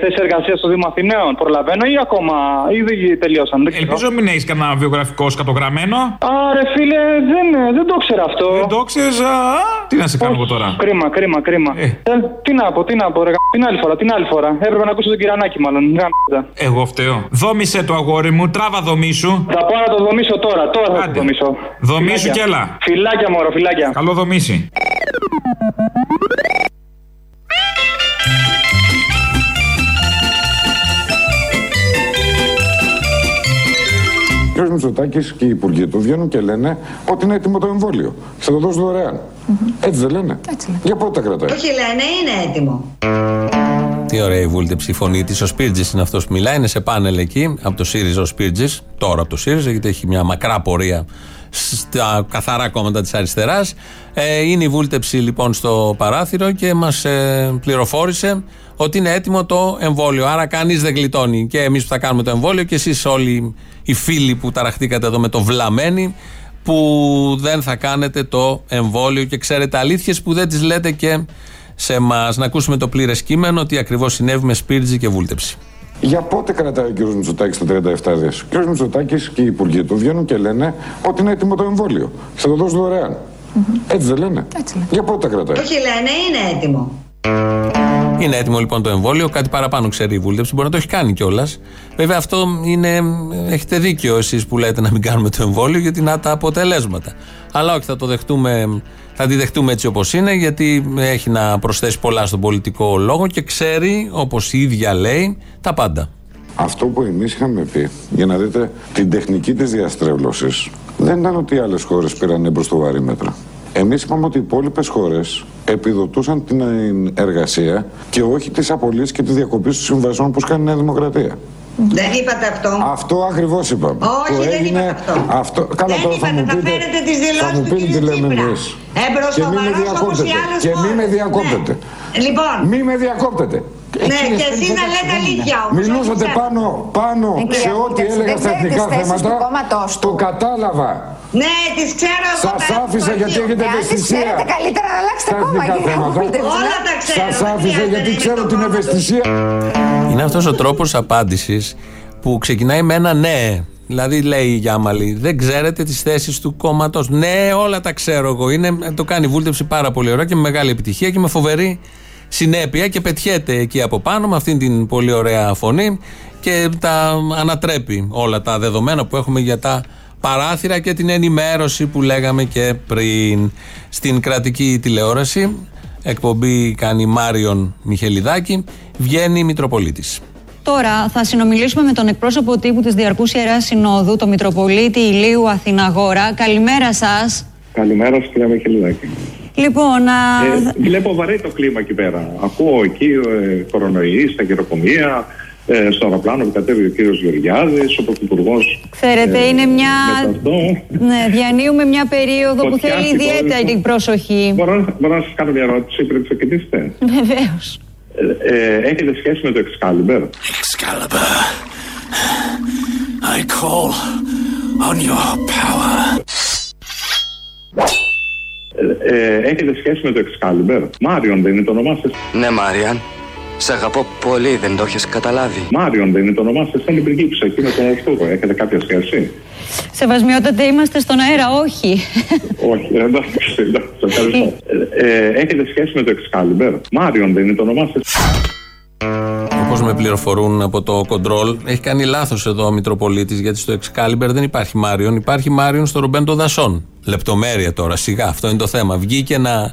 θέσεις εργασίας στο Δήμο Αθηναίων; Προλαβαίνω ή ακόμα, ή δεν τελειώσαν. Δεν ξέρω. Ελπίζω μην έχεις κανένα βιογραφικό σκατογραμμένο. Άρε φίλε, δεν, δεν το ξέρω αυτό. Δεν το ξέρεις, α, Τι να σε κάνω εγώ τώρα; Κρίμα, κρίμα, κρίμα. Ε, τι να πω, τι να πω, ρε, γα- την άλλη φορά, την άλλη φορά. Έπρεπε να ακούσω τον κυρανάκι, μάλλον. Γάμιζα. Εγώ φταίω. Δόμησε το αγόρι μου, τράβα δομήσου. Θα πάω να το δομήσω τώρα, τώρα θα το δομήσω. Δομήσου Φιλάκια. κι έλα. Φιλάκια, μωρό, φιλάκια. Καλό δομήσει. Ο κ. Μητσοτάκης και οι υπουργοί του βγαίνουν και λένε ότι είναι έτοιμο το εμβόλιο. Θα το δώσουν δωρεάν. Έτσι δεν λένε; Για πότε τα κρατάει; Όχι λένε, είναι έτοιμο. Τι ωραία η βούλτεψη η φωνή τη. Ο Σπίρτζης είναι αυτός που μιλάει. Είναι σε πάνελ εκεί από το ΣΥΡΙΖΑ ο Σπίρτζης. Τώρα από το ΣΥΡΙΖΑ, γιατί έχει μια μακρά πορεία στα καθαρά κόμματα της αριστεράς. Ε, είναι η βούλτεψη λοιπόν στο παράθυρο και μας πληροφόρησε ότι είναι έτοιμο το εμβόλιο. Άρα κανείς δεν γλιτώνει. Και εμείς που θα κάνουμε το εμβόλιο και εσείς όλοι οι φίλοι που ταραχτήκατε εδώ με το βλαμένοι που δεν θα κάνετε το εμβόλιο και ξέρετε αλήθειες που δεν τις λέτε και σε εμά. Να ακούσουμε το πλήρες κείμενο τι ακριβώς συνέβη με Σπίρτζη και βούλτεψη. Για πότε κρατάει ο κ. Μητσοτάκης τα 37 δις; Ο κ. Μητσοτάκης και οι υπουργοί του βγαίνουν και λένε ότι είναι έτοιμο το εμβόλιο. Θα το δώσουν δωρεάν. Έτσι δεν λένε; Για πότε τα κρατάει; Όχι λένε, είναι έτοιμο. Είναι έτοιμο λοιπόν το εμβόλιο, κάτι παραπάνω ξέρει η βούλτεψη, μπορεί να το έχει κάνει κιόλας. Βέβαια αυτό είναι, έχετε δίκιο εσείς που λέτε να μην κάνουμε το εμβόλιο, γιατί να τα αποτελέσματα. Αλλά όχι, θα το δεχτούμε, θα τη δεχτούμε έτσι όπως είναι, γιατί έχει να προσθέσει πολλά στον πολιτικό λόγο και ξέρει, όπως η ίδια λέει, τα πάντα. Αυτό που εμείς είχαμε πει, για να δείτε την τεχνική της διαστρέβλωσης, δεν ήταν ότι οι άλλες χώρες πήραν μπροστοβαρή μέτρα. Εμείς είπαμε ότι οι υπόλοιπες χώρες επιδοτούσαν την εργασία και όχι τις απολύσεις και τη διακοπή των συμβασιών που κάνει η Νέα Δημοκρατία. Δεν είπατε αυτό. Αυτό ακριβώς είπαμε. Όχι, Που δεν έγινε είπατε αυτό. αυτό. Καλά, Δεν τώρα θα είπατε, μου θα πείτε. φέρετε τις θα δηλώσεις μου του πείτε κυρίου τι λέμε Τσίπρα. εμείς. Εμπρός Και μη με σοβαρός όπως οι διακόπτετε. άλλες Και μη με χώρες. διακόπτετε. Λοιπόν. Μη με διακόπτετε. Ναι, και εσύ να λέτε αλήθεια όμως. Μιλούσατε όχι πάνω, πάνω Ε, σε κυρία ό,τι Βούλτεψη, έλεγα δεν στα ξέρετε εθνικά τις θέσεις θέματα. του κόμματός Το κατάλαβα. Ναι, τις ξέρω εγώ. Σας τα άφησα έχω γιατί αρχείο. έχετε Εάν τις ευαισθησία. ξέρετε καλύτερα να αλλάξετε Στα κόμμα. εθνικά κυρία θέματα. Βούλτεψη. Όλα τα ξέρω. Σας άφησα γιατί ξέρω την ευαισθησία. Είναι αυτός ο τρόπος απάντησης που ξεκινάει με ένα ναι. Δηλαδή λέει η Γιάμαλη, δεν ξέρετε τις θέσεις του κόμματος. Ναι, όλα τα ξέρω εγώ. Είναι, το κάνει η βούλτεψη πάρα πολύ ωραία και με μεγάλη επιτυχία και με φοβερή συνέπεια και πετιέται εκεί από πάνω με αυτήν την πολύ ωραία φωνή και τα ανατρέπει όλα τα δεδομένα που έχουμε για τα παράθυρα και την ενημέρωση που λέγαμε και πριν στην κρατική τηλεόραση. Εκπομπή κάνει Μάριον Μιχελιδάκη. Βγαίνει η Μητροπολίτης. Τώρα θα συνομιλήσουμε με τον εκπρόσωπο τύπου της Διαρκούς Ιεράς Συνόδου, τον Μητροπολίτη Ηλίου Αθηναγόρα. Καλημέρα σας. Καλημέρα σας κυρία Μιχελιδάκη. Λοιπόν, α, Ε, βλέπω βαρύ το κλίμα εκεί πέρα. Ακούω εκεί ε, κορονοϊοί στα γεροκομεία, ε, στο αεροπλάνο που κατέβει ο κύριος Γεωργιάδης, ο Πρωθυπουργός. Ξέρετε, είναι μια. Ναι, διανύουμε μια περίοδο που θέλει Φωτιάστηκε ιδιαίτερη όλο. προσοχή. Μπορώ, μπορώ να σας κάνω μια ερώτηση πριν ξεκινήσετε. Βεβαίως. Ε, ε, έχετε σχέση με το Excalibur; Excalibur, I call on your power. Ε, ε, έχετε σχέση με το Excalibur; Μάριον δεν είναι το όνομά σας. Ναι, Μάριαν. Σε αγαπώ πολύ, δεν το έχεις καταλάβει. Μάριον δεν είναι το όνομά σας. Ήταν υπηρεγήψα εκεί με τον Ορθούδο. Έχετε κάποια σχέση; Σεβασμιότατε, είμαστε στον αέρα, όχι. Όχι, εντάξει, εντάξει, ευχαριστώ. Ε, ε, έχετε σχέση με το Excalibur; Μάριον δεν είναι το όνομά σας. Όπω με πληροφορούν από το κοντρόλ, έχει κάνει λάθος εδώ ο Μητροπολίτης γιατί στο Excalibur δεν υπάρχει Μάριον. Υπάρχει Μάριον στο Ρομπέν των Δασών. Λεπτομέρεια τώρα, σιγά, αυτό είναι το θέμα. Βγήκε να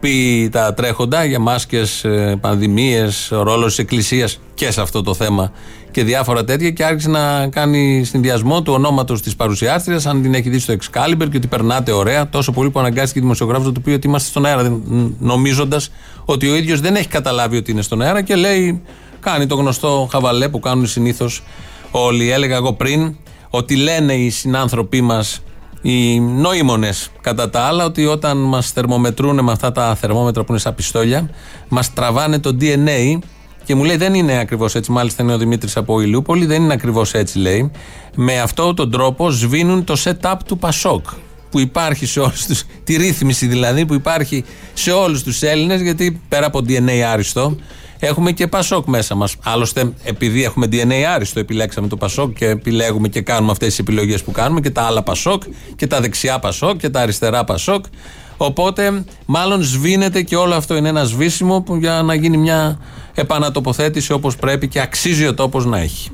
πει τα τρέχοντα για μάσκες, πανδημίες, ο ρόλος της Εκκλησίας και σε αυτό το θέμα και διάφορα τέτοια και άρχισε να κάνει συνδυασμό του ονόματος της παρουσιάστριας, αν την έχει δει στο Excalibur και ότι περνάτε ωραία. Τόσο πολύ που αναγκάστηκε η δημοσιογράφος να του πει ότι είμαστε στον αέρα, νομίζοντας ότι ο ίδιος δεν έχει καταλάβει ότι είναι στον αέρα και λέει, κάνει το γνωστό χαβαλέ που κάνουν συνήθως όλοι. Έλεγα εγώ πριν ότι λένε οι συνάνθρωποι μας, οι νοήμονες κατά τα άλλα, ότι όταν μας θερμομετρούν με αυτά τα θερμόμετρα που είναι σαν πιστόλια, μας τραβάνε το DNA και μου λέει δεν είναι ακριβώς έτσι. Μάλιστα είναι ο Δημήτρης από Ηλιούπολη, δεν είναι ακριβώς έτσι λέει. Με αυτόν τον τρόπο σβήνουν το setup του Πασόκ που υπάρχει σε όλους τους, τη ρύθμιση δηλαδή που υπάρχει σε όλους τους Έλληνες γιατί πέρα από DNA άριστο έχουμε και Πασόκ μέσα μας. Άλλωστε επειδή έχουμε DNA άριστο επιλέξαμε το Πασόκ και επιλέγουμε και κάνουμε αυτές τις επιλογές που κάνουμε και τα άλλα Πασόκ και τα δεξιά Πασόκ και τα αριστερά Πασόκ. Οπότε μάλλον σβήνεται και όλο αυτό. Είναι ένα σβήσιμο που για να γίνει μια επανατοποθέτηση όπως πρέπει και αξίζει ο τόπος να έχει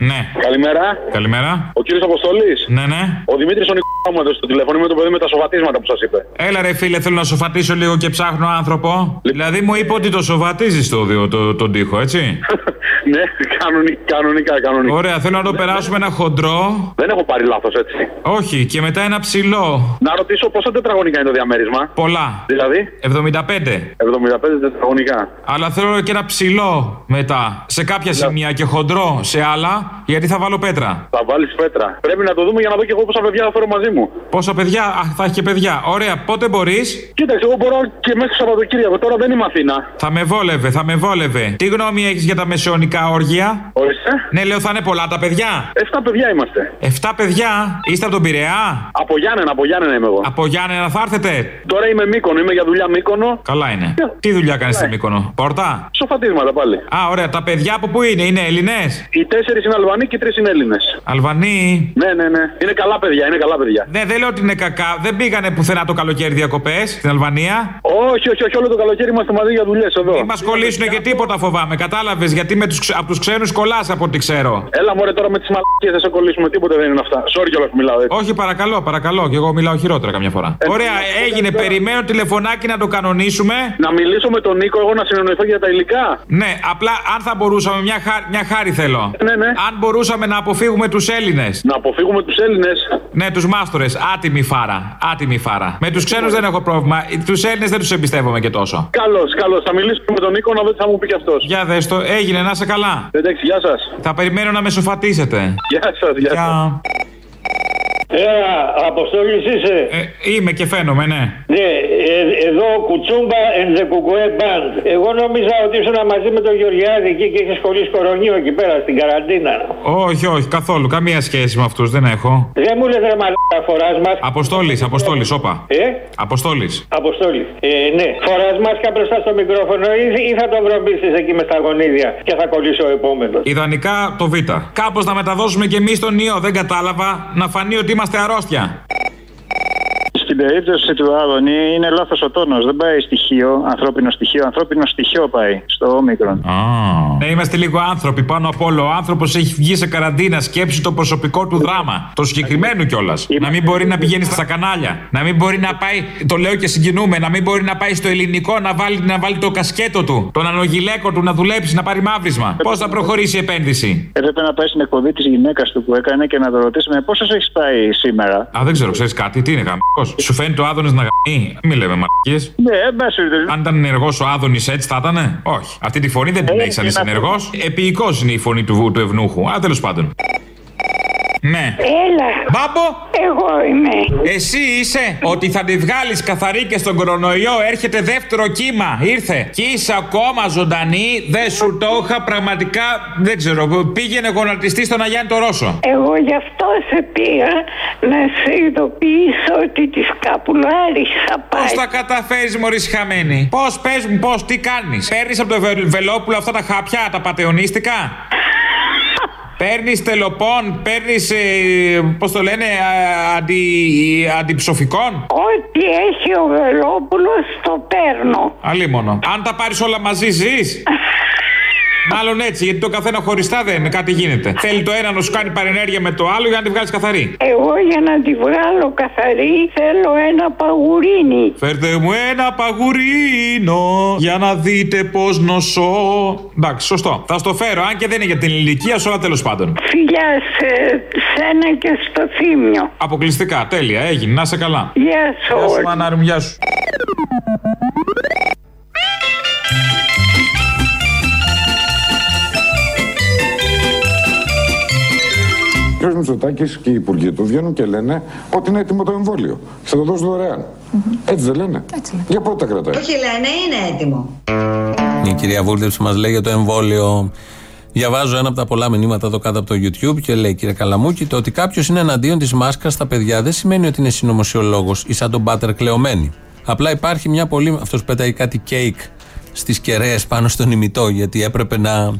Ναι. Καλημέρα. Καλημέρα. Ο κύριος Αποστολή. Ναι, ναι. Ο Δημήτρης ο Νικόλας μου έδωσε το τηλέφωνο με το παιδί με τα σοβατίσματα που σας είπε. Έλα ρε φίλε, θέλω να σοβατήσω λίγο και ψάχνω άνθρωπο. Δηλαδή μου είπε ότι το σοβατίζεις το, το, το, τον τοίχο, έτσι. ναι, κανονικά, κανονικά, κανονικά. Ωραία, θέλω να το περάσουμε ένα χοντρό. Δεν έχω πάρει λάθος έτσι. Όχι, και μετά ένα ψηλό. Να ρωτήσω πόσα τετραγωνικά είναι το διαμέρισμα. Πολλά. Δηλαδή; 75. 75 τετραγωνικά. Αλλά θέλω και ένα ψηλό μετά. Σε κάποια σημεία και χοντρό σε άλλα, γιατί θα βάλω πέτρα. Θα βάλεις πέτρα. Πρέπει να το δούμε για να δω και εγώ πόσα παιδιά θα φέρω μαζί μου. Πόσα παιδιά, α, θα έχει και παιδιά. Ωραία, πότε μπορείς; Κοίταξε, εγώ μπορώ και μέσα στο Σαββατοκύριακο. Τώρα δεν είμαι Αθήνα. Θα με βόλευε, θα με βόλευε. Τι γνώμη έχεις για τα μεσαιωνικά όργια. Ορίστε. Ναι, λέω θα είναι πολλά τα παιδιά. Εφτά παιδιά είμαστε. Εφτά παιδιά. Είστε από τον Πειραιά; Από Γιάννενα, από Γιάννενα είμαι εγώ. Από Γιάννενα θα έρθετε; Τώρα είμαι Μύκονο, είμαι για δουλειά Μύκονο. Καλά είναι. Τι δουλειά κάνεις στη Μύκονο. Πόρτα; Σοφατίσματα πάλι. Α, ωραία. Τα παιδιά από πού είναι, είναι Έλληνες; Οι τέσσερις είναι Αλβανοί και οι τρεις είναι Έλληνες. Αλβανοί. Ναι, ναι, ναι. Είναι καλά παιδιά, είναι καλά παιδιά. Ναι, δεν λέω ότι είναι κακά. Δεν πήγανε πουθενά το καλοκαίρι διακοπές στην Αλβανία. Όχι, όχι, όχι. Όλο το καλοκαίρι είμαστε μαζί για δουλειές εδώ. Μην μας κολλήσουν και τίποτα φοβάμαι. Κατάλαβες γιατί με τους, ξε- από τους ξένους κολλάς από ό,τι ξέρω. Έλα μωρέ τώρα με τις μαλακίες δεν σε κολλήσουμε, τίποτα δεν είναι αυτά. Sorry κιόλας που μιλάω έτσι. Όχι, παρακαλώ, παρακαλώ. Και εγώ μιλάω χειρότερα καμιά φορά. Ε, Ωραία, ε, έγινε. τώρα. Περιμένω τηλεφωνάκι να το κανονίσουμε. Να μιλήσω με τον Νίκο, εγώ να συνεννοηθώ για τα υλικά. Ναι, απλά αν θα μπορούσαμε, μια, χάρη, μια χάρη θέλω. Ναι, ναι. Αν μπορούσαμε να αποφύγουμε τους Έλληνες. Να αποφύγουμε τους Έλληνες. Ναι, τους μάστορες. Άτιμη φάρα. Άτιμη φάρα. Με τους ξένους δεν έχω πρόβλημα. Τους Έλληνες δεν τους εμπιστεύομαι και τόσο. Καλώς, καλώς. Θα μιλήσω με τον Νίκο να δω τι θα μου πει κι αυτός. Για δες το, έγινε, να σε καλά. Εντάξει, γεια σας. Θα περιμένω να με σοφατίσετε. Γεια σας, γεια σας. Έλα, Αποστόλης είσαι. Ε, είμαι και φαίνομαι, ναι. Ναι, ε, εδώ κουτσούμπα and the κουκουέ band. Εγώ νόμιζα ότι ήσουν μαζί με τον Γεωργιάδη εκεί και είχες κολλήσει κορονίο εκεί πέρα στην καραντίνα. Όχι, όχι, καθόλου. Καμία σχέση με αυτούς δεν έχω. Δεν μου λες ρε μαλάκα φοράς μάσκα. Αποστόλης, Αποστόλης, όπα. Ε, Αποστόλης. Αποστόλης. Ε, ναι. Φοράς μάσκα μπροστά στο μικρόφωνο ή, ή θα τον βρομπίσεις εκεί μες στα γονίδια και θα κολλήσει ο επόμενος. Ιδανικά το Β. Κάπως να μεταδώσουμε και εμείς τον ιό, δεν κατάλαβα. Να φανεί ότι είμαστε αρρώστια. Στην περίπτωση του Άδωνη είναι λάθος ο τόνος. Δεν πάει στοιχείο, ανθρώπινο στοιχείο. Ανθρώπινο στοιχείο πάει στο όμικρον. Ναι, είμαστε λίγο άνθρωποι πάνω απ' όλο. Ο άνθρωπος έχει βγει σε καραντίνα. Σκέψει το προσωπικό του δράμα. Το συγκεκριμένο κιόλας. Να μην μπορεί να πηγαίνει στα κανάλια. Να μην μπορεί να πάει. Το λέω και συγκινούμε. Να μην μπορεί να πάει στο ελληνικό να βάλει, να βάλει το κασκέτο του. Τον ανογιλέκο του να δουλέψει, να πάρει μαύρισμα. Πώς θα προχωρήσει η επένδυση; Έπρεπε να πάει στην εκπομπή της γυναίκας του που έκανε και να το ρωτήσουμε πόσος έχεις πάει σήμερα; Α, δεν ξέρω, ξέρεις κάτι, τι είναι γαμπικό. Σου φαίνεται ο Άδωνης να γαμεί; Μην λέμε μαρκίε. Ναι, εν πάση περιπτώσει. Αν ήταν ενεργός ο Άδωνης έτσι θα ήταν. Όχι. Αυτή τη φωνή δεν την έχεις αν είσαι ενεργός. περίεργο. Επίοικος είναι η φωνή του, του ευνούχου. Α, τέλος πάντων. Ναι. Έλα. Μπάμπο. Εγώ είμαι. Εσύ είσαι ότι θα τη βγάλεις καθαρή και στον κορονοϊό. Έρχεται δεύτερο κύμα. Ήρθε. Και είσαι ακόμα ζωντανή. Δεν σου το είχα πραγματικά. Δεν ξέρω. Πήγαινε γονατιστή στον Αγιάννη το Ρώσο. Εγώ γι' αυτό σε πήγα να σε ειδοποιήσω ότι τη σκαπουλάρης θα πάει. Πώ τα καταφέρεις, Μωρή χαμένη. Πώς πες μου, πώς, τι κάνεις; Παίρνεις από το βε- βελόπουλο αυτά τα χάπια, τα πατεωνίστικα. Παίρνεις τελοπών, παίρνεις. Ε, Πώς το λένε, α, αντι, αντιψοφικών; Ό,τι έχει ο Βελόπουλος το παίρνω. Αλίμονο. Αν τα πάρεις όλα μαζί, ζεις; Μάλλον έτσι, γιατί το καθένα χωριστά δεν είναι, κάτι γίνεται. Θέλει το ένα να σου κάνει παρενέργεια με το άλλο για να τη βγάλει καθαρή. Εγώ για να τη βγάλω καθαρή θέλω ένα παγουρίνι. Φέρτε μου ένα παγουρίνο για να δείτε πώς νοσώ. Εντάξει, σωστό. Θα στο φέρω, αν και δεν είναι για την ηλικία σου, αλλά τέλος πάντων. Φιλιά σε σένα και στο θύμιο. Αποκλειστικά, τέλεια, έγινε, να είσαι καλά. Γεια σου. Γεια σου, όλοι. μανάρι μου, γεια σου. Κ. Μητσοτάκης και οι υπουργοί του βγαίνουν και λένε ότι είναι έτοιμο το εμβόλιο. Θα το δώσουν δωρεάν. Έτσι δεν λένε. Για πότε τα κρατάει; Όχι λένε, είναι έτοιμο. Η κυρία Βούλτεψη μας λέει για το εμβόλιο. Διαβάζω ένα από τα πολλά μηνύματα εδώ κάτω από το YouTube και λέει κύριε Καλαμούκη το ότι κάποιος είναι εναντίον της μάσκας στα παιδιά δεν σημαίνει ότι είναι συνωμοσιολόγος ή σαν τον Μπάτερ κλεωμένη. Απλά υπάρχει μια πολύ. Αυτός πέταγε κάτι κέικ στις κεραίες πάνω στον ημιτό γιατί έπρεπε να.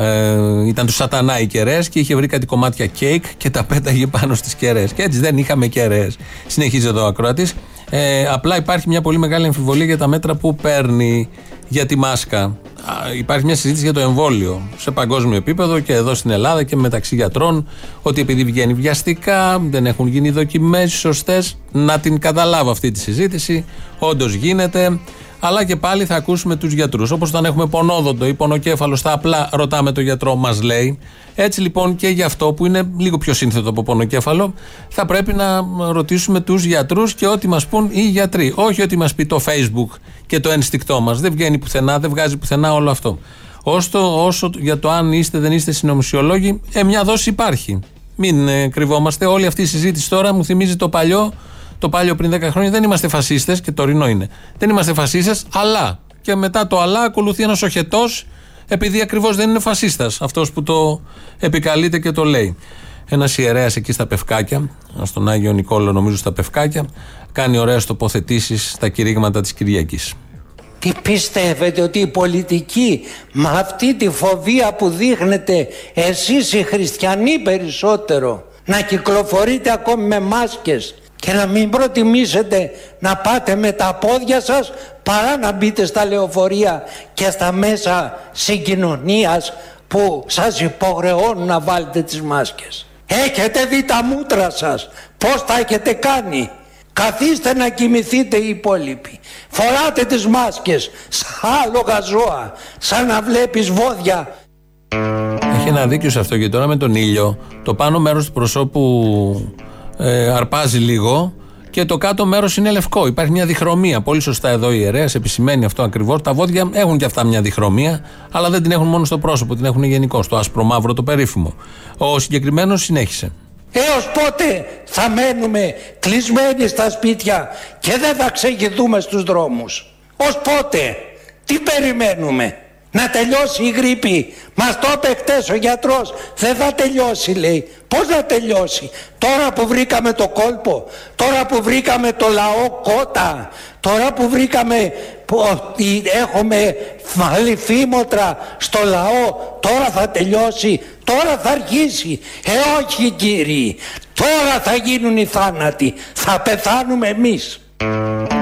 Ε, ήταν τους σατανά οι κεραίες και είχε βρει κάτι κομμάτια κέικ και τα πέταγε πάνω στις κεραίες. Και έτσι δεν είχαμε κεραίες. Συνεχίζει εδώ ο ακροατής. Ε, απλά υπάρχει μια πολύ μεγάλη αμφιβολία για τα μέτρα που παίρνει για τη μάσκα. Α, Υπάρχει μια συζήτηση για το εμβόλιο σε παγκόσμιο επίπεδο και εδώ στην Ελλάδα και μεταξύ γιατρών ότι επειδή βγαίνει βιαστικά, δεν έχουν γίνει δοκιμές σωστές. Να την καταλάβω αυτή τη συζήτηση. Όντως γίνεται. Αλλά και πάλι θα ακούσουμε τους γιατρούς. Όπως όταν έχουμε πονόδοντο ή πονοκέφαλο, στα απλά ρωτάμε τον γιατρό, μας λέει. Έτσι λοιπόν και για αυτό που είναι λίγο πιο σύνθετο από πονοκέφαλο, θα πρέπει να ρωτήσουμε τους γιατρούς και ό,τι μας πούν οι γιατροί. Όχι ό,τι μας πει το Facebook και το ένστικτό μας. Δεν βγαίνει πουθενά, δεν βγάζει πουθενά όλο αυτό. Όσο, όσο για το αν είστε δεν είστε συνωμοσιολόγοι, ε, μια δόση υπάρχει. Μην ε, κρυβόμαστε. Όλη αυτή η συζήτηση τώρα μου θυμίζει το παλιό, το παλιό πριν 10 χρόνια. Δεν είμαστε φασίστες και τωρινό είναι. Δεν είμαστε φασίστες, αλλά. Και μετά το αλλά ακολουθεί ένας οχετός, επειδή ακριβώς δεν είναι φασίστας. Αυτός που το επικαλείται και το λέει. Ένας ιερέας εκεί στα Πευκάκια, στον Άγιο Νικόλο, νομίζω στα Πευκάκια, κάνει ωραίες τοποθετήσεις στα κηρύγματα της Κυριακής. Τι πιστεύετε ότι η πολιτική με αυτή τη φοβία που δείχνετε εσείς οι χριστιανοί περισσότερο να κυκλοφορείτε ακόμη με μάσκες; Και να μην προτιμήσετε να πάτε με τα πόδια σας παρά να μπείτε στα λεωφορεία και στα μέσα συγκοινωνίας που σας υποχρεώνουν να βάλετε τις μάσκες. Έχετε δει τα μούτρα σας, πώς τα έχετε κάνει. Καθίστε να κοιμηθείτε οι υπόλοιποι. Φοράτε τις μάσκες σαν άλογα ζώα, σαν να βλέπεις βόδια. Έχει ένα δίκιο σε αυτό γιατί τώρα με τον ήλιο το πάνω μέρος του προσώπου ε, αρπάζει λίγο και το κάτω μέρος είναι λευκό. Υπάρχει μια διχρωμία. Πολύ σωστά εδώ η ιερέας επισημαίνει αυτό ακριβώς. Τα βόδια έχουν και αυτά μια διχρωμία, αλλά δεν την έχουν μόνο στο πρόσωπο, την έχουν γενικώ. Το άσπρο μαύρο, το περίφημο. Ο συγκεκριμένος συνέχισε. Έως πότε θα μένουμε κλεισμένοι στα σπίτια και δεν θα ξεγηθούμε στους δρόμους; Ως πότε; Τι περιμένουμε; Να τελειώσει η γρήπη. Μας το είπε χτες ο γιατρός. Δεν θα τελειώσει λέει. Πώς να τελειώσει; Τώρα που βρήκαμε το κόλπο. Τώρα που βρήκαμε το λαό κότα. Τώρα που βρήκαμε που ότι έχουμε βάλει φήμοτρα στο λαό. Τώρα θα τελειώσει. Τώρα θα αρχίσει. Ε όχι κύριοι. Τώρα θα γίνουν οι θάνατοι. Θα πεθάνουμε εμείς.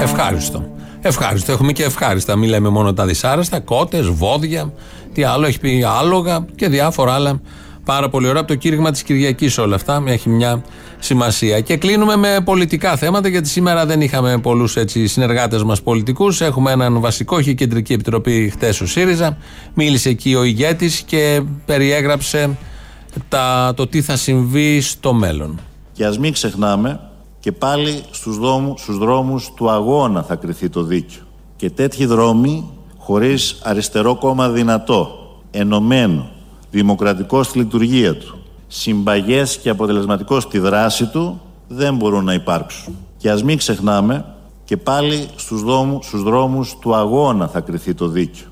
Ευχάριστο. Ευχάριστο. Έχουμε και ευχάριστα. Μην λέμε μόνο τα δυσάρεστα. Κότες, βόδια. Τι άλλο έχει πει, άλογα και διάφορα άλλα. Πάρα πολύ ωραία από το κήρυγμα της Κυριακής όλα αυτά. Έχει μια σημασία. Και κλείνουμε με πολιτικά θέματα, γιατί σήμερα δεν είχαμε πολλούς συνεργάτες μας πολιτικούς. Έχουμε έναν βασικό, είχε κεντρική επιτροπή χτες ο ΣΥΡΙΖΑ. Μίλησε εκεί ο ηγέτης και περιέγραψε τα, το τι θα συμβεί στο μέλλον. Και ας μην ξεχνάμε και πάλι στους, δρόμους, στους δρόμους του αγώνα θα κριθεί το δίκιο. Και τέτοιοι δρόμοι χωρίς αριστερό κόμμα δυνατό, ενωμένο, δημοκρατικό στη λειτουργία του, συμπαγές και αποτελεσματικό στη δράση του, δεν μπορούν να υπάρξουν. Και ας μην ξεχνάμε, και πάλι στους, δρόμους, στους δρόμους του αγώνα θα κριθεί το δίκαιο.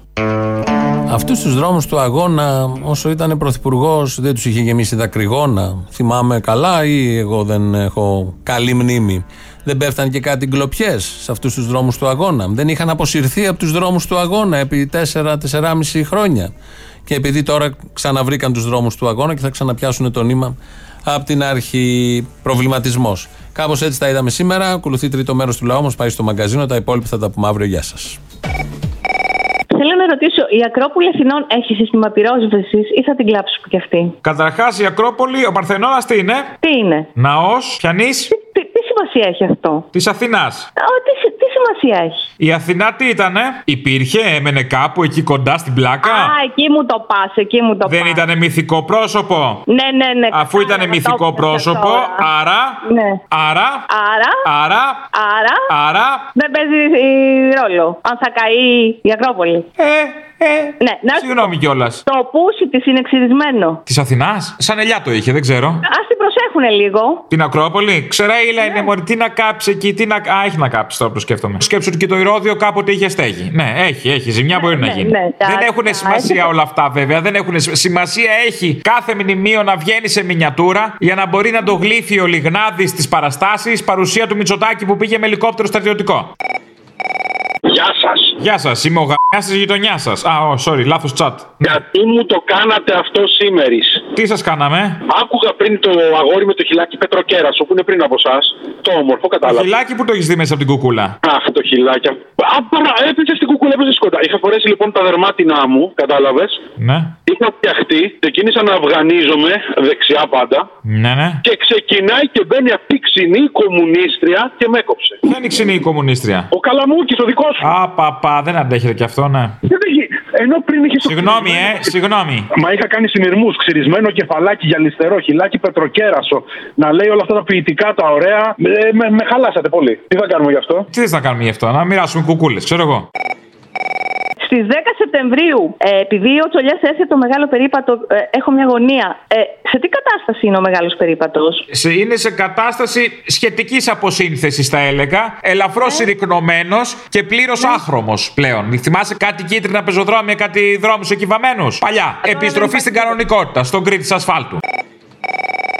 Αυτούς τους δρόμους του αγώνα, όσο ήταν πρωθυπουργός, δεν τους είχε γεμίσει δακρυγόνα. Θυμάμαι καλά, ή εγώ δεν έχω καλή μνήμη. Δεν πέφτανε και κάτι γκλοπιές σε αυτούς τους δρόμους του αγώνα. Δεν είχαν αποσυρθεί από τους δρόμους του αγώνα επί 4-4,5 χρόνια. Και επειδή τώρα ξαναβρήκαν τους δρόμους του αγώνα και θα ξαναπιάσουν το νήμα από την αρχή. Προβληματισμός. Κάπως έτσι τα είδαμε σήμερα. Ακολουθεί τρίτο μέρος του λαού μας, πάει στο μαγκαζίνο. Τα υπόλοιπα θα τα πούμε αύριο. Γεια σας. Θέλω να ρωτήσω, η Ακρόπολη Αθηνών έχει σύστημα πυρόσβεσης ή θα την κλάψουμε κι αυτή; Καταρχάς η Ακρόπολη, ο Παρθενώνας τι είναι; Τι είναι; Ναός, πιανής; Τι, τι σημασία έχει αυτό; Της Αθηνάς. Α, τι, συ- τι σημασία έχει; Η Αθηνά τι ήτανε, υπήρχε, έμενε κάπου εκεί κοντά στην πλάκα; Α, εκεί μου το πας, εκεί μου το πας. Δεν ήταν μυθικό πρόσωπο; Ναι, ναι, ναι. Αφού ήταν κατάλαβα, το μυθικό έπιασες πρόσωπο, τώρα. άρα. Ναι. Άρα. Άρα. Άρα. Άρα. Άρα. Δεν παίζει ε, ρόλο αν θα καεί η Ακρόπολη. Ε, ε. Ναι, να Συγγνώμη κιόλας. Το πούσι της είναι ξυρισμένο. Της Αθηνάς; Σαν ελιά το είχε, δεν ξέρω. Α την προσέχουνε λίγο. Την Ακρόπολη; Ξεραίηλα Ναι. είναι μωρή. Τι να κάψει εκεί, τι να. Α, έχει να κάψει τώρα που το σκέφτομαι. Σκέψου ότι και το ηρόδιο κάποτε είχε στέγη. Ναι, έχει, έχει. Ζημιά μπορεί να ναι, γίνει. ναι, δεν τα- έχουν τα- σημασία έχει- όλα αυτά βέβαια. Δεν έχουν σημασία έχει κάθε μνημείο να βγαίνει σε μινιατούρα για να μπορεί να το γλύφει ο Λιγνάδης στις παραστάσεις παρουσία του Μητσοτάκη που πήγε με ελικόπτερο στρατιωτικό. Γεια σας. Γεια σας, είμαι ο γαμιάς της γειτονιάς σας. Α, oh, sorry, λάθος chat. Γιατί μου το κάνατε αυτό σήμερα. Τι σας κάναμε, Άκουγα πριν το αγόρι με το χιλάκι Πετροκέρασο που είναι πριν από εσά. Το όμορφο, Το κατάλαβα. χιλάκι που το έχεις δει μέσα από την κουκούλα. Αχ, το χιλάκι. Α, παρα, έπαιζες στην κουκούλα, έπαιζες σκοτά. Είχα φορέσει λοιπόν τα δερμάτινά μου, κατάλαβες. Ναι. Είχα φτιαχτεί, ξεκίνησα να αυγανίζομαι δεξιά πάντα. Ναι, ναι. Και ξεκινάει και μπαίνει αυτή η ξινή κομμουνίστρια και με έκοψε. Ποια είναι η ξινή κομμουνίστρια. Ο Καλαμούκης, ο δικός σου. Α, παπά, δεν αντέχετε κι αυτό, ναι. Δεν έχει- Ενώ πριν είχε. Συγγνώμη, ε, συγγνώμη. Μα είχα κάνει συνειρμούς, ξυρισμένο κεφαλάκι γυαλιστερό, χιλάκι πετροκέρασο. Να λέει όλα αυτά τα ποιητικά, τα ωραία. Ε, με, με χαλάσατε πολύ. Τι θα κάνουμε γι' αυτό; Τι θες να κάνουμε γι' αυτό, να μοιράσουμε κουκούλες, ξέρω εγώ. Στις 10 Σεπτεμβρίου, ε, επειδή ο Τσολιάς έθεσε το μεγάλο περίπατο, ε, έχω μια γωνία. Ε, σε τι κατάσταση είναι ο μεγάλος περίπατος; Σε, είναι σε κατάσταση σχετικής αποσύνθεσης, θα έλεγα. Ελαφρώς συρρυκνωμένος και πλήρως άχρωμο πλέον. Θυμάσαι κάτι κίτρινα πεζοδρόμια, κάτι δρόμους εκυβαμένους; Παλιά. Επιστροφή στην κανονικότητα, στον κρί της ασφάλτου.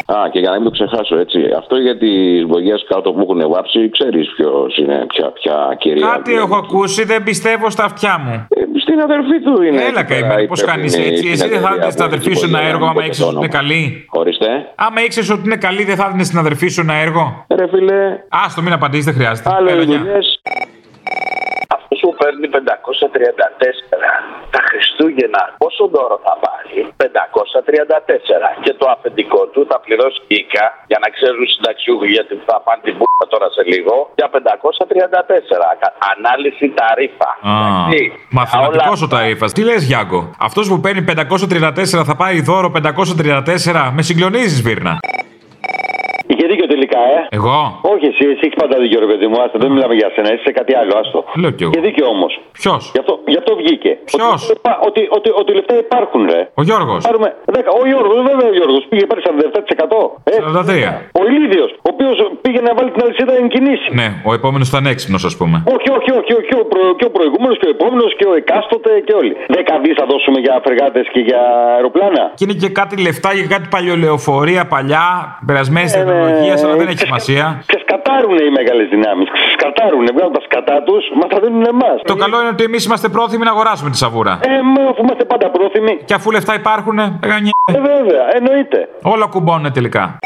Α, και για να μην το ξεχάσω έτσι. Αυτό για τις βογιέ κάτω που έχουν βάψει, ξέρεις ποιος είναι, ποια, ποια κυρία. Κάτι έχω ακούσει, δεν πιστεύω στα αυτιά μου. Ε, Στην αδερφή του είναι. Έλα εκεί πέρα, καημένο, η πώς υπεύθυνη κάνεις έτσι. στην Εσύ δεν θα εταιρεία έδινε στην που αδερφή έχει σου ένα την έργο, πορεία, άμα να μην ήξερε πω ότι το είναι καλή. Ορίστε. Άμα ήξερε ότι είναι καλή, δεν θα έδινε στην αδερφή σου ένα έργο. Ρε φίλε. Άστο, μην απαντήσεις, δεν χρειάζεται. Άλλο Έλα, οι γεια. δουλειές. Αυτό που παίρνει 534 τα Χριστούγεννα, πόσο δώρο θα πάρει, 534. Και το αφεντικό του θα πληρώσει οίκα για να ξέρουν οι συνταξιούχοι γιατί θα πάνε την πούτα τώρα σε λίγο για 534. Κα- Ανάλυση ταρήφα. Α, Εντάξει. Μαθηματικός ο ταρήφα. Τι λες, Γιάνκο; Αυτός που παίρνει 534 θα πάρει δώρο 534. Με συγκλονίζεις, Βίρνα. Είχε δίκιο τελικά, ε. Εγώ; Όχι, εσύ, εσύ έχεις πάντα δίκιο, ρε παιδί μου. Άστα, δεν μιλάμε για σένα, είσαι σε κάτι άλλο, άστο. Λέω κι εγώ. Είχε δίκιο όμως. Ποιος; Γι' αυτό, γι αυτό βγήκε. Ποιος; Ότι, ότι, ότι, ότι λεφτά υπάρχουν, ρε. Ο Γιώργος. Πάρουμε 10. Ο Γιώργος, βέβαια ο Γιώργος πήγε πάρει 47%. Ε, 43. ο Ηλίδιο, ο οποίος πήγε να βάλει την αλυσίδα εν κινήσει. Ναι, ο επόμενος ήταν έξυπνος, ας πούμε. Όχι, όχι, όχι, όχι. Ο προ, και ο προηγούμενος και ο επόμενος και ο εκάστοτε και όλοι. 10 δις θα δώσουμε για φρεγάτες και για αεροπλάνα. Και είναι και κάτι λεφτά για κάτι παλιολεοφορία παλιά, περασμένη τεχνολογίας, αλλά δεν έχει σημασία. Ξεσκατάρουν οι μεγάλες δυνάμεις. Ξεσκατάρουν, βγάλουν τα σκατά τους, μα τα δίνουν εμάς. Το καλό είναι ότι εμείς είμαστε πρόθυμοι να αγοράσουμε τη σαβούρα. Ε, μα αφού είμαστε πάντα πρόθυμοι. Και αφού λεφτά υπάρχουν, ε, Ε, βέβαια, εννοείται. όλα κουμπώνουν τελικά.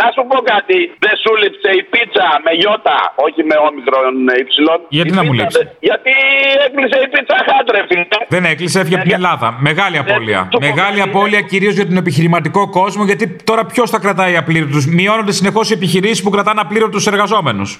Να σου πω κάτι, δεν σου λείψε η πίτσα με γιώτα, όχι με όμικρον υψηλών. Γιατί Η να μου πίτσα λείψει; δεν- Γιατί έκλεισε η πίτσα χάτρε, φίλε. Δεν έκλεισε, έφυγε από την Ελλάδα. Μεγάλη απώλεια. Μεγάλη απώλεια κυρίως για τον επιχειρηματικό κόσμο, γιατί τώρα ποιος θα κρατάει απλήρωτους; Μειώνονται συνεχώς οι επιχειρήσεις που κρατάνε απλήρωτους εργαζόμενους.